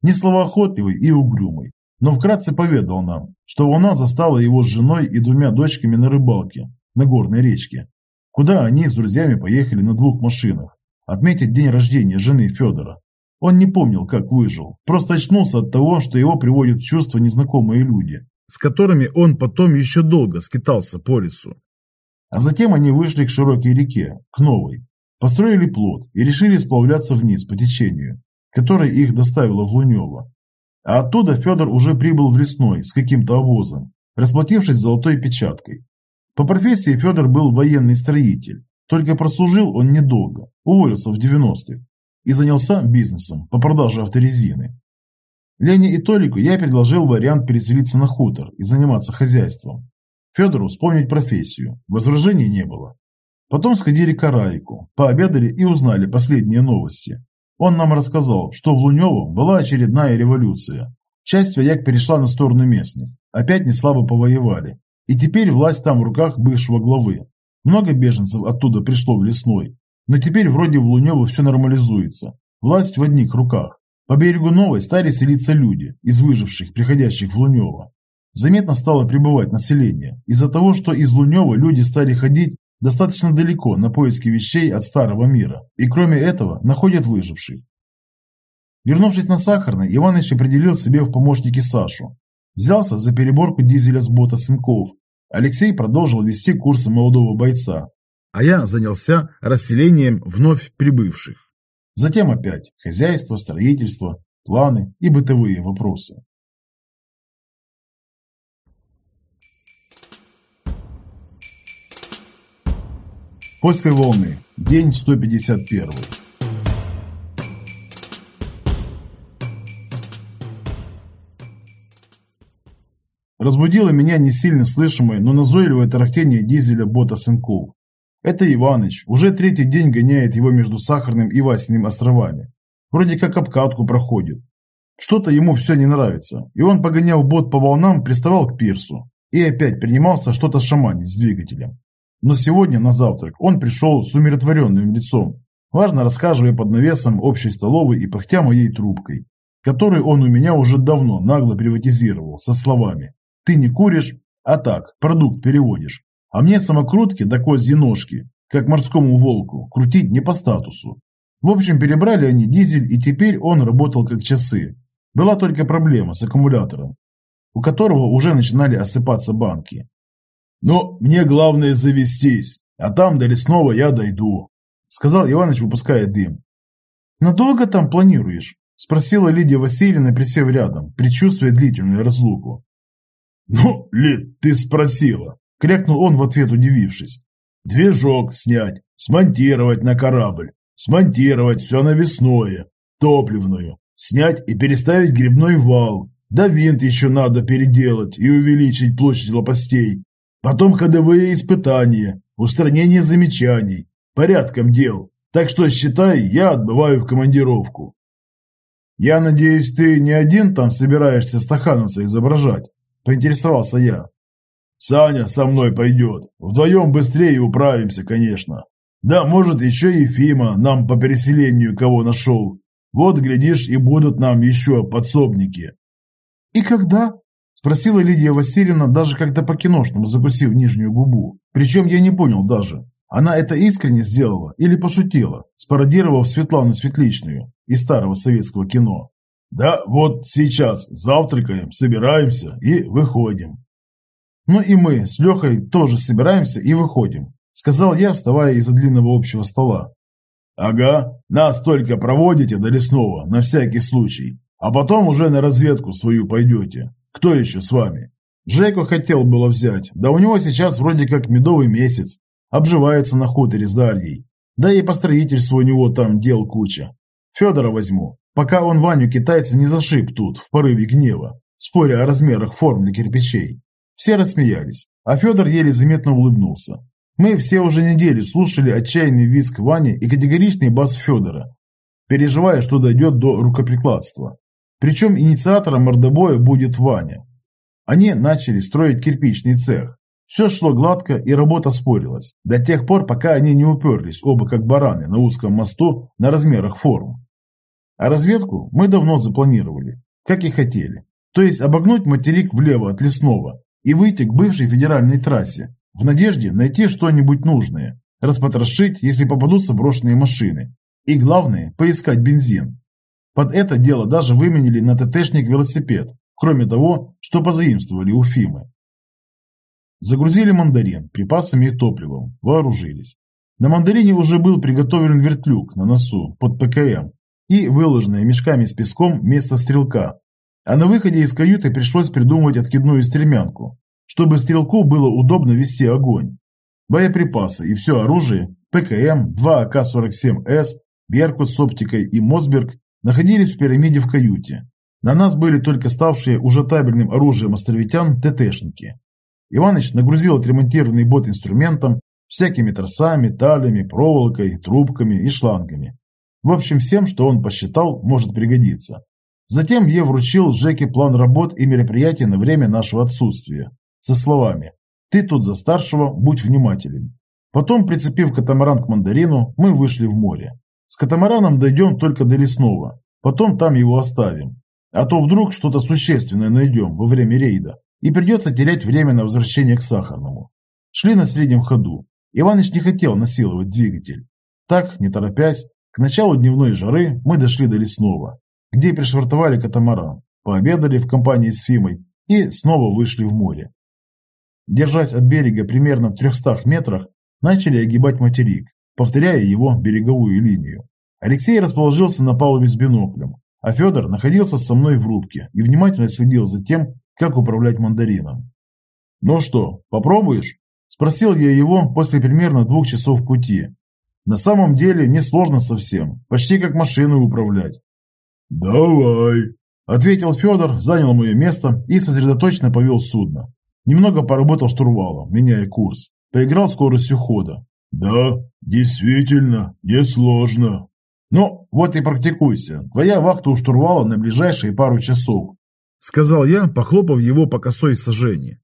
Несловоохотливый и угрюмый, но вкратце поведал нам, что волна застала его с женой и двумя дочками на рыбалке на горной речке, куда они с друзьями поехали на двух машинах отметить день рождения жены Федора. Он не помнил, как выжил, просто очнулся от того, что его приводят в чувство незнакомые люди, с которыми он потом еще долго скитался по лесу. А затем они вышли к широкой реке, к новой, построили плот и решили сплавляться вниз по течению, которое их доставило в Лунево. А оттуда Федор уже прибыл в лесной с каким-то обозом, расплатившись золотой печаткой. По профессии Федор был военный строитель, только прослужил он недолго, уволился в 90-х и занялся бизнесом по продаже авторезины. Лене и Толику я предложил вариант переселиться на хутор и заниматься хозяйством. Федору вспомнить профессию, возражений не было. Потом сходили к Араику, пообедали и узнали последние новости. Он нам рассказал, что в Лунево была очередная революция. Часть вояк перешла на сторону местных, опять не слабо повоевали. И теперь власть там в руках бывшего главы. Много беженцев оттуда пришло в лесной, но теперь вроде в Лунево все нормализуется. Власть в одних руках. По берегу Новой стали селиться люди, из выживших, приходящих в Лунево. Заметно стало прибывать население, из-за того, что из Лунева люди стали ходить достаточно далеко на поиски вещей от старого мира, и кроме этого находят выживших. Вернувшись на Сахарный, Иваныч определил себе в помощники Сашу. Взялся за переборку дизеля с бота Сынков. Алексей продолжил вести курсы молодого бойца, а я занялся расселением вновь прибывших. Затем опять хозяйство, строительство, планы и бытовые вопросы. После волны. День 151. Разбудило меня не сильно слышимое, но назойливое тарахтение дизеля бота Сынков. Это Иваныч, уже третий день гоняет его между Сахарным и Васиным островами. Вроде как обкатку проходит. Что-то ему все не нравится, и он, погонял бот по волнам, приставал к пирсу и опять принимался что-то шаманить с двигателем. Но сегодня на завтрак он пришел с умиротворенным лицом, важно рассказывая под навесом общей столовой и пыхтя моей трубкой, которую он у меня уже давно нагло приватизировал, со словами «Ты не куришь, а так, продукт переводишь, а мне самокрутки до ножки, как морскому волку, крутить не по статусу». В общем, перебрали они дизель, и теперь он работал как часы. Была только проблема с аккумулятором, у которого уже начинали осыпаться банки. Но мне главное завестись, а там до лесного я дойду, сказал Иваныч, выпуская дым. Надолго там планируешь? Спросила Лидия Васильевна, присев рядом, предчувствуя длительную разлуку. «Ну, Лид, ты спросила!» – крякнул он в ответ, удивившись. «Движок снять, смонтировать на корабль, смонтировать все навесное, топливную, снять и переставить грибной вал, да винт еще надо переделать и увеличить площадь лопастей, Потом ходовые испытания, устранение замечаний, порядком дел. Так что, считай, я отбываю в командировку. Я надеюсь, ты не один там собираешься стахановца изображать? Поинтересовался я. Саня со мной пойдет. Вдвоем быстрее управимся, конечно. Да, может, еще и Фима нам по переселению кого нашел. Вот, глядишь, и будут нам еще подсобники. И когда? Спросила Лидия Васильевна даже как-то по-киношному, закусив нижнюю губу. Причем я не понял даже, она это искренне сделала или пошутила, спародировав Светлану Светличную из старого советского кино. «Да, вот сейчас завтракаем, собираемся и выходим». «Ну и мы с Лехой тоже собираемся и выходим», сказал я, вставая из-за длинного общего стола. «Ага, нас только проводите до лесного, на всякий случай, а потом уже на разведку свою пойдете. Кто еще с вами? Джеку хотел было взять, да у него сейчас вроде как медовый месяц. Обживается на хуторе с Дарьей. Да и по строительству у него там дел куча. Федора возьму, пока он Ваню китайца не зашиб тут, в порыве гнева, споря о размерах форм для кирпичей. Все рассмеялись, а Федор еле заметно улыбнулся. Мы все уже недели слушали отчаянный визг Вани и категоричный бас Федора, переживая, что дойдет до рукоприкладства. Причем инициатором мордобоя будет Ваня. Они начали строить кирпичный цех. Все шло гладко и работа спорилась, до тех пор, пока они не уперлись оба как бараны на узком мосту на размерах форм. А разведку мы давно запланировали, как и хотели. То есть обогнуть материк влево от лесного и выйти к бывшей федеральной трассе, в надежде найти что-нибудь нужное, распотрошить, если попадутся брошенные машины. И главное, поискать бензин. Под это дело даже выменили на ТТшник велосипед, кроме того, что позаимствовали у Фимы. Загрузили мандарин припасами и топливом, вооружились. На мандарине уже был приготовлен вертлюг на носу под ПКМ и выложенное мешками с песком место стрелка. А на выходе из каюты пришлось придумывать откидную стремянку, чтобы стрелку было удобно вести огонь. Боеприпасы и все оружие, ПКМ, 2 АК-47С, Беркут с оптикой и Мосберг находились в пирамиде в каюте. На нас были только ставшие уже табельным оружием островитян ТТшники. Иваныч нагрузил отремонтированный бот инструментом, всякими тросами, талями, проволокой, трубками и шлангами. В общем, всем, что он посчитал, может пригодиться. Затем я вручил Жеке план работ и мероприятий на время нашего отсутствия, со словами «Ты тут за старшего, будь внимателен». Потом, прицепив катамаран к мандарину, мы вышли в море. С катамараном дойдем только до лесного. Потом там его оставим. А то вдруг что-то существенное найдем во время рейда, и придется терять время на возвращение к Сахарному. Шли на среднем ходу. Иваныч не хотел насиловать двигатель. Так, не торопясь, к началу дневной жары мы дошли до лесного, где пришвартовали катамаран, пообедали в компании с Фимой и снова вышли в море. Держась от берега примерно в 300 метрах, начали огибать материк, повторяя его береговую линию. Алексей расположился на палубе с биноклем, а Федор находился со мной в рубке и внимательно следил за тем, как управлять мандарином. «Ну что, попробуешь?» – спросил я его после примерно двух часов пути. На самом деле несложно совсем, почти как машину управлять. «Давай», – ответил Федор, занял мое место и сосредоточенно повел судно. Немного поработал штурвалом, меняя курс. Поиграл скоростью хода. «Да, действительно, несложно». «Ну, вот и практикуйся. Твоя вахта у штурвала на ближайшие пару часов», — сказал я, похлопав его по косой сожжении.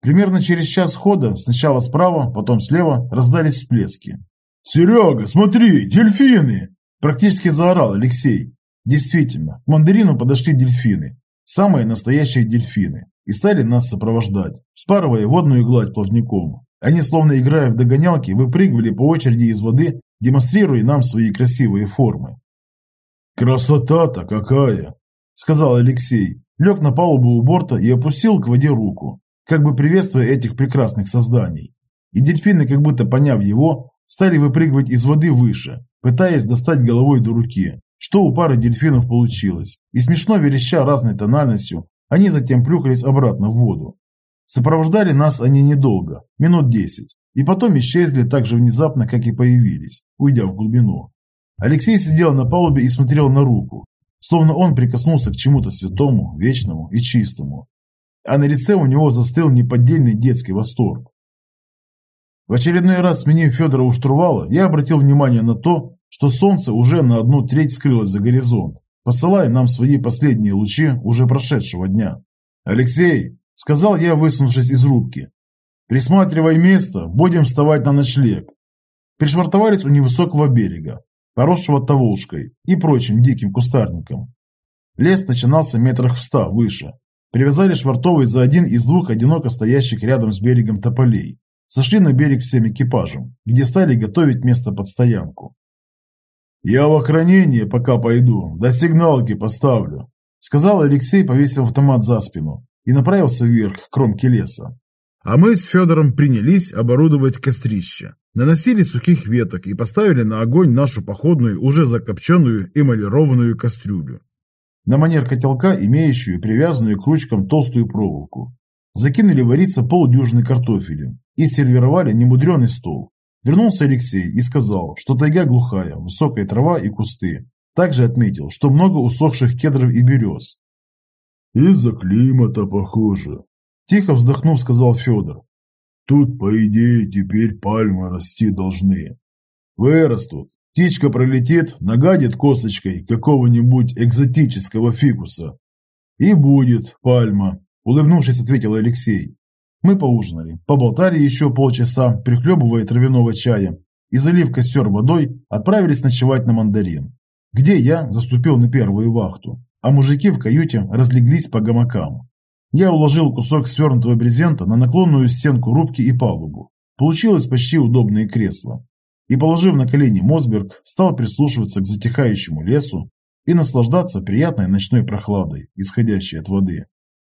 Примерно через час хода, сначала справа, потом слева, раздались всплески. «Серега, смотри, дельфины!» Практически заорал Алексей. Действительно, к мандарину подошли дельфины. Самые настоящие дельфины. И стали нас сопровождать, спарывая водную гладь плавником. Они, словно играя в догонялки, выпрыгивали по очереди из воды, демонстрируя нам свои красивые формы. «Красота-то какая!» – сказал Алексей, лег на палубу у борта и опустил к воде руку, как бы приветствуя этих прекрасных созданий. И дельфины, как будто поняв его, стали выпрыгивать из воды выше, пытаясь достать головой до руки, что у пары дельфинов получилось, и смешно вереща разной тональностью, они затем плюхались обратно в воду. Сопровождали нас они недолго, минут десять, и потом исчезли так же внезапно, как и появились, уйдя в глубину. Алексей сидел на палубе и смотрел на руку, словно он прикоснулся к чему-то святому, вечному и чистому. А на лице у него застыл неподдельный детский восторг. В очередной раз сменив Федора у штурвала, я обратил внимание на то, что солнце уже на одну треть скрылось за горизонт, посылая нам свои последние лучи уже прошедшего дня. «Алексей!» Сказал я, высунувшись из рубки. Присматривай место, будем вставать на ночлег. Пришвартовались у невысокого берега, поросшего таволжкой и прочим диким кустарником. Лес начинался метрах в ста выше. Привязали швартовый за один из двух одиноко стоящих рядом с берегом тополей. Сошли на берег всем экипажем, где стали готовить место под стоянку. «Я в охранение пока пойду, до сигналки поставлю», сказал Алексей, повесив автомат за спину и направился вверх к кромке леса. А мы с Федором принялись оборудовать кострище. Наносили сухих веток и поставили на огонь нашу походную, уже закопченную эмалированную кастрюлю. На манер котелка, имеющую привязанную к ручкам толстую проволоку. Закинули вариться полдюжины картофелем и сервировали немудренный стол. Вернулся Алексей и сказал, что тайга глухая, высокая трава и кусты. Также отметил, что много усохших кедров и берез, из-за климата, похоже. Тихо вздохнув, сказал Федор. Тут, по идее, теперь пальмы расти должны. Вырастут. Птичка пролетит, нагадит косточкой какого-нибудь экзотического фикуса. И будет пальма, улыбнувшись, ответил Алексей. Мы поужинали, поболтали еще полчаса, прихлебывая травяного чая, и, залив костер водой, отправились ночевать на мандарин, где я заступил на первую вахту а мужики в каюте разлеглись по гамакам. Я уложил кусок свернутого брезента на наклонную стенку рубки и палубу. Получилось почти удобное кресло. И, положив на колени Мосберг, стал прислушиваться к затихающему лесу и наслаждаться приятной ночной прохладой, исходящей от воды.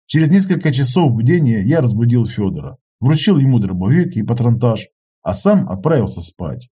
Через несколько часов бдения я разбудил Федора, вручил ему дробовик и патронтаж, а сам отправился спать.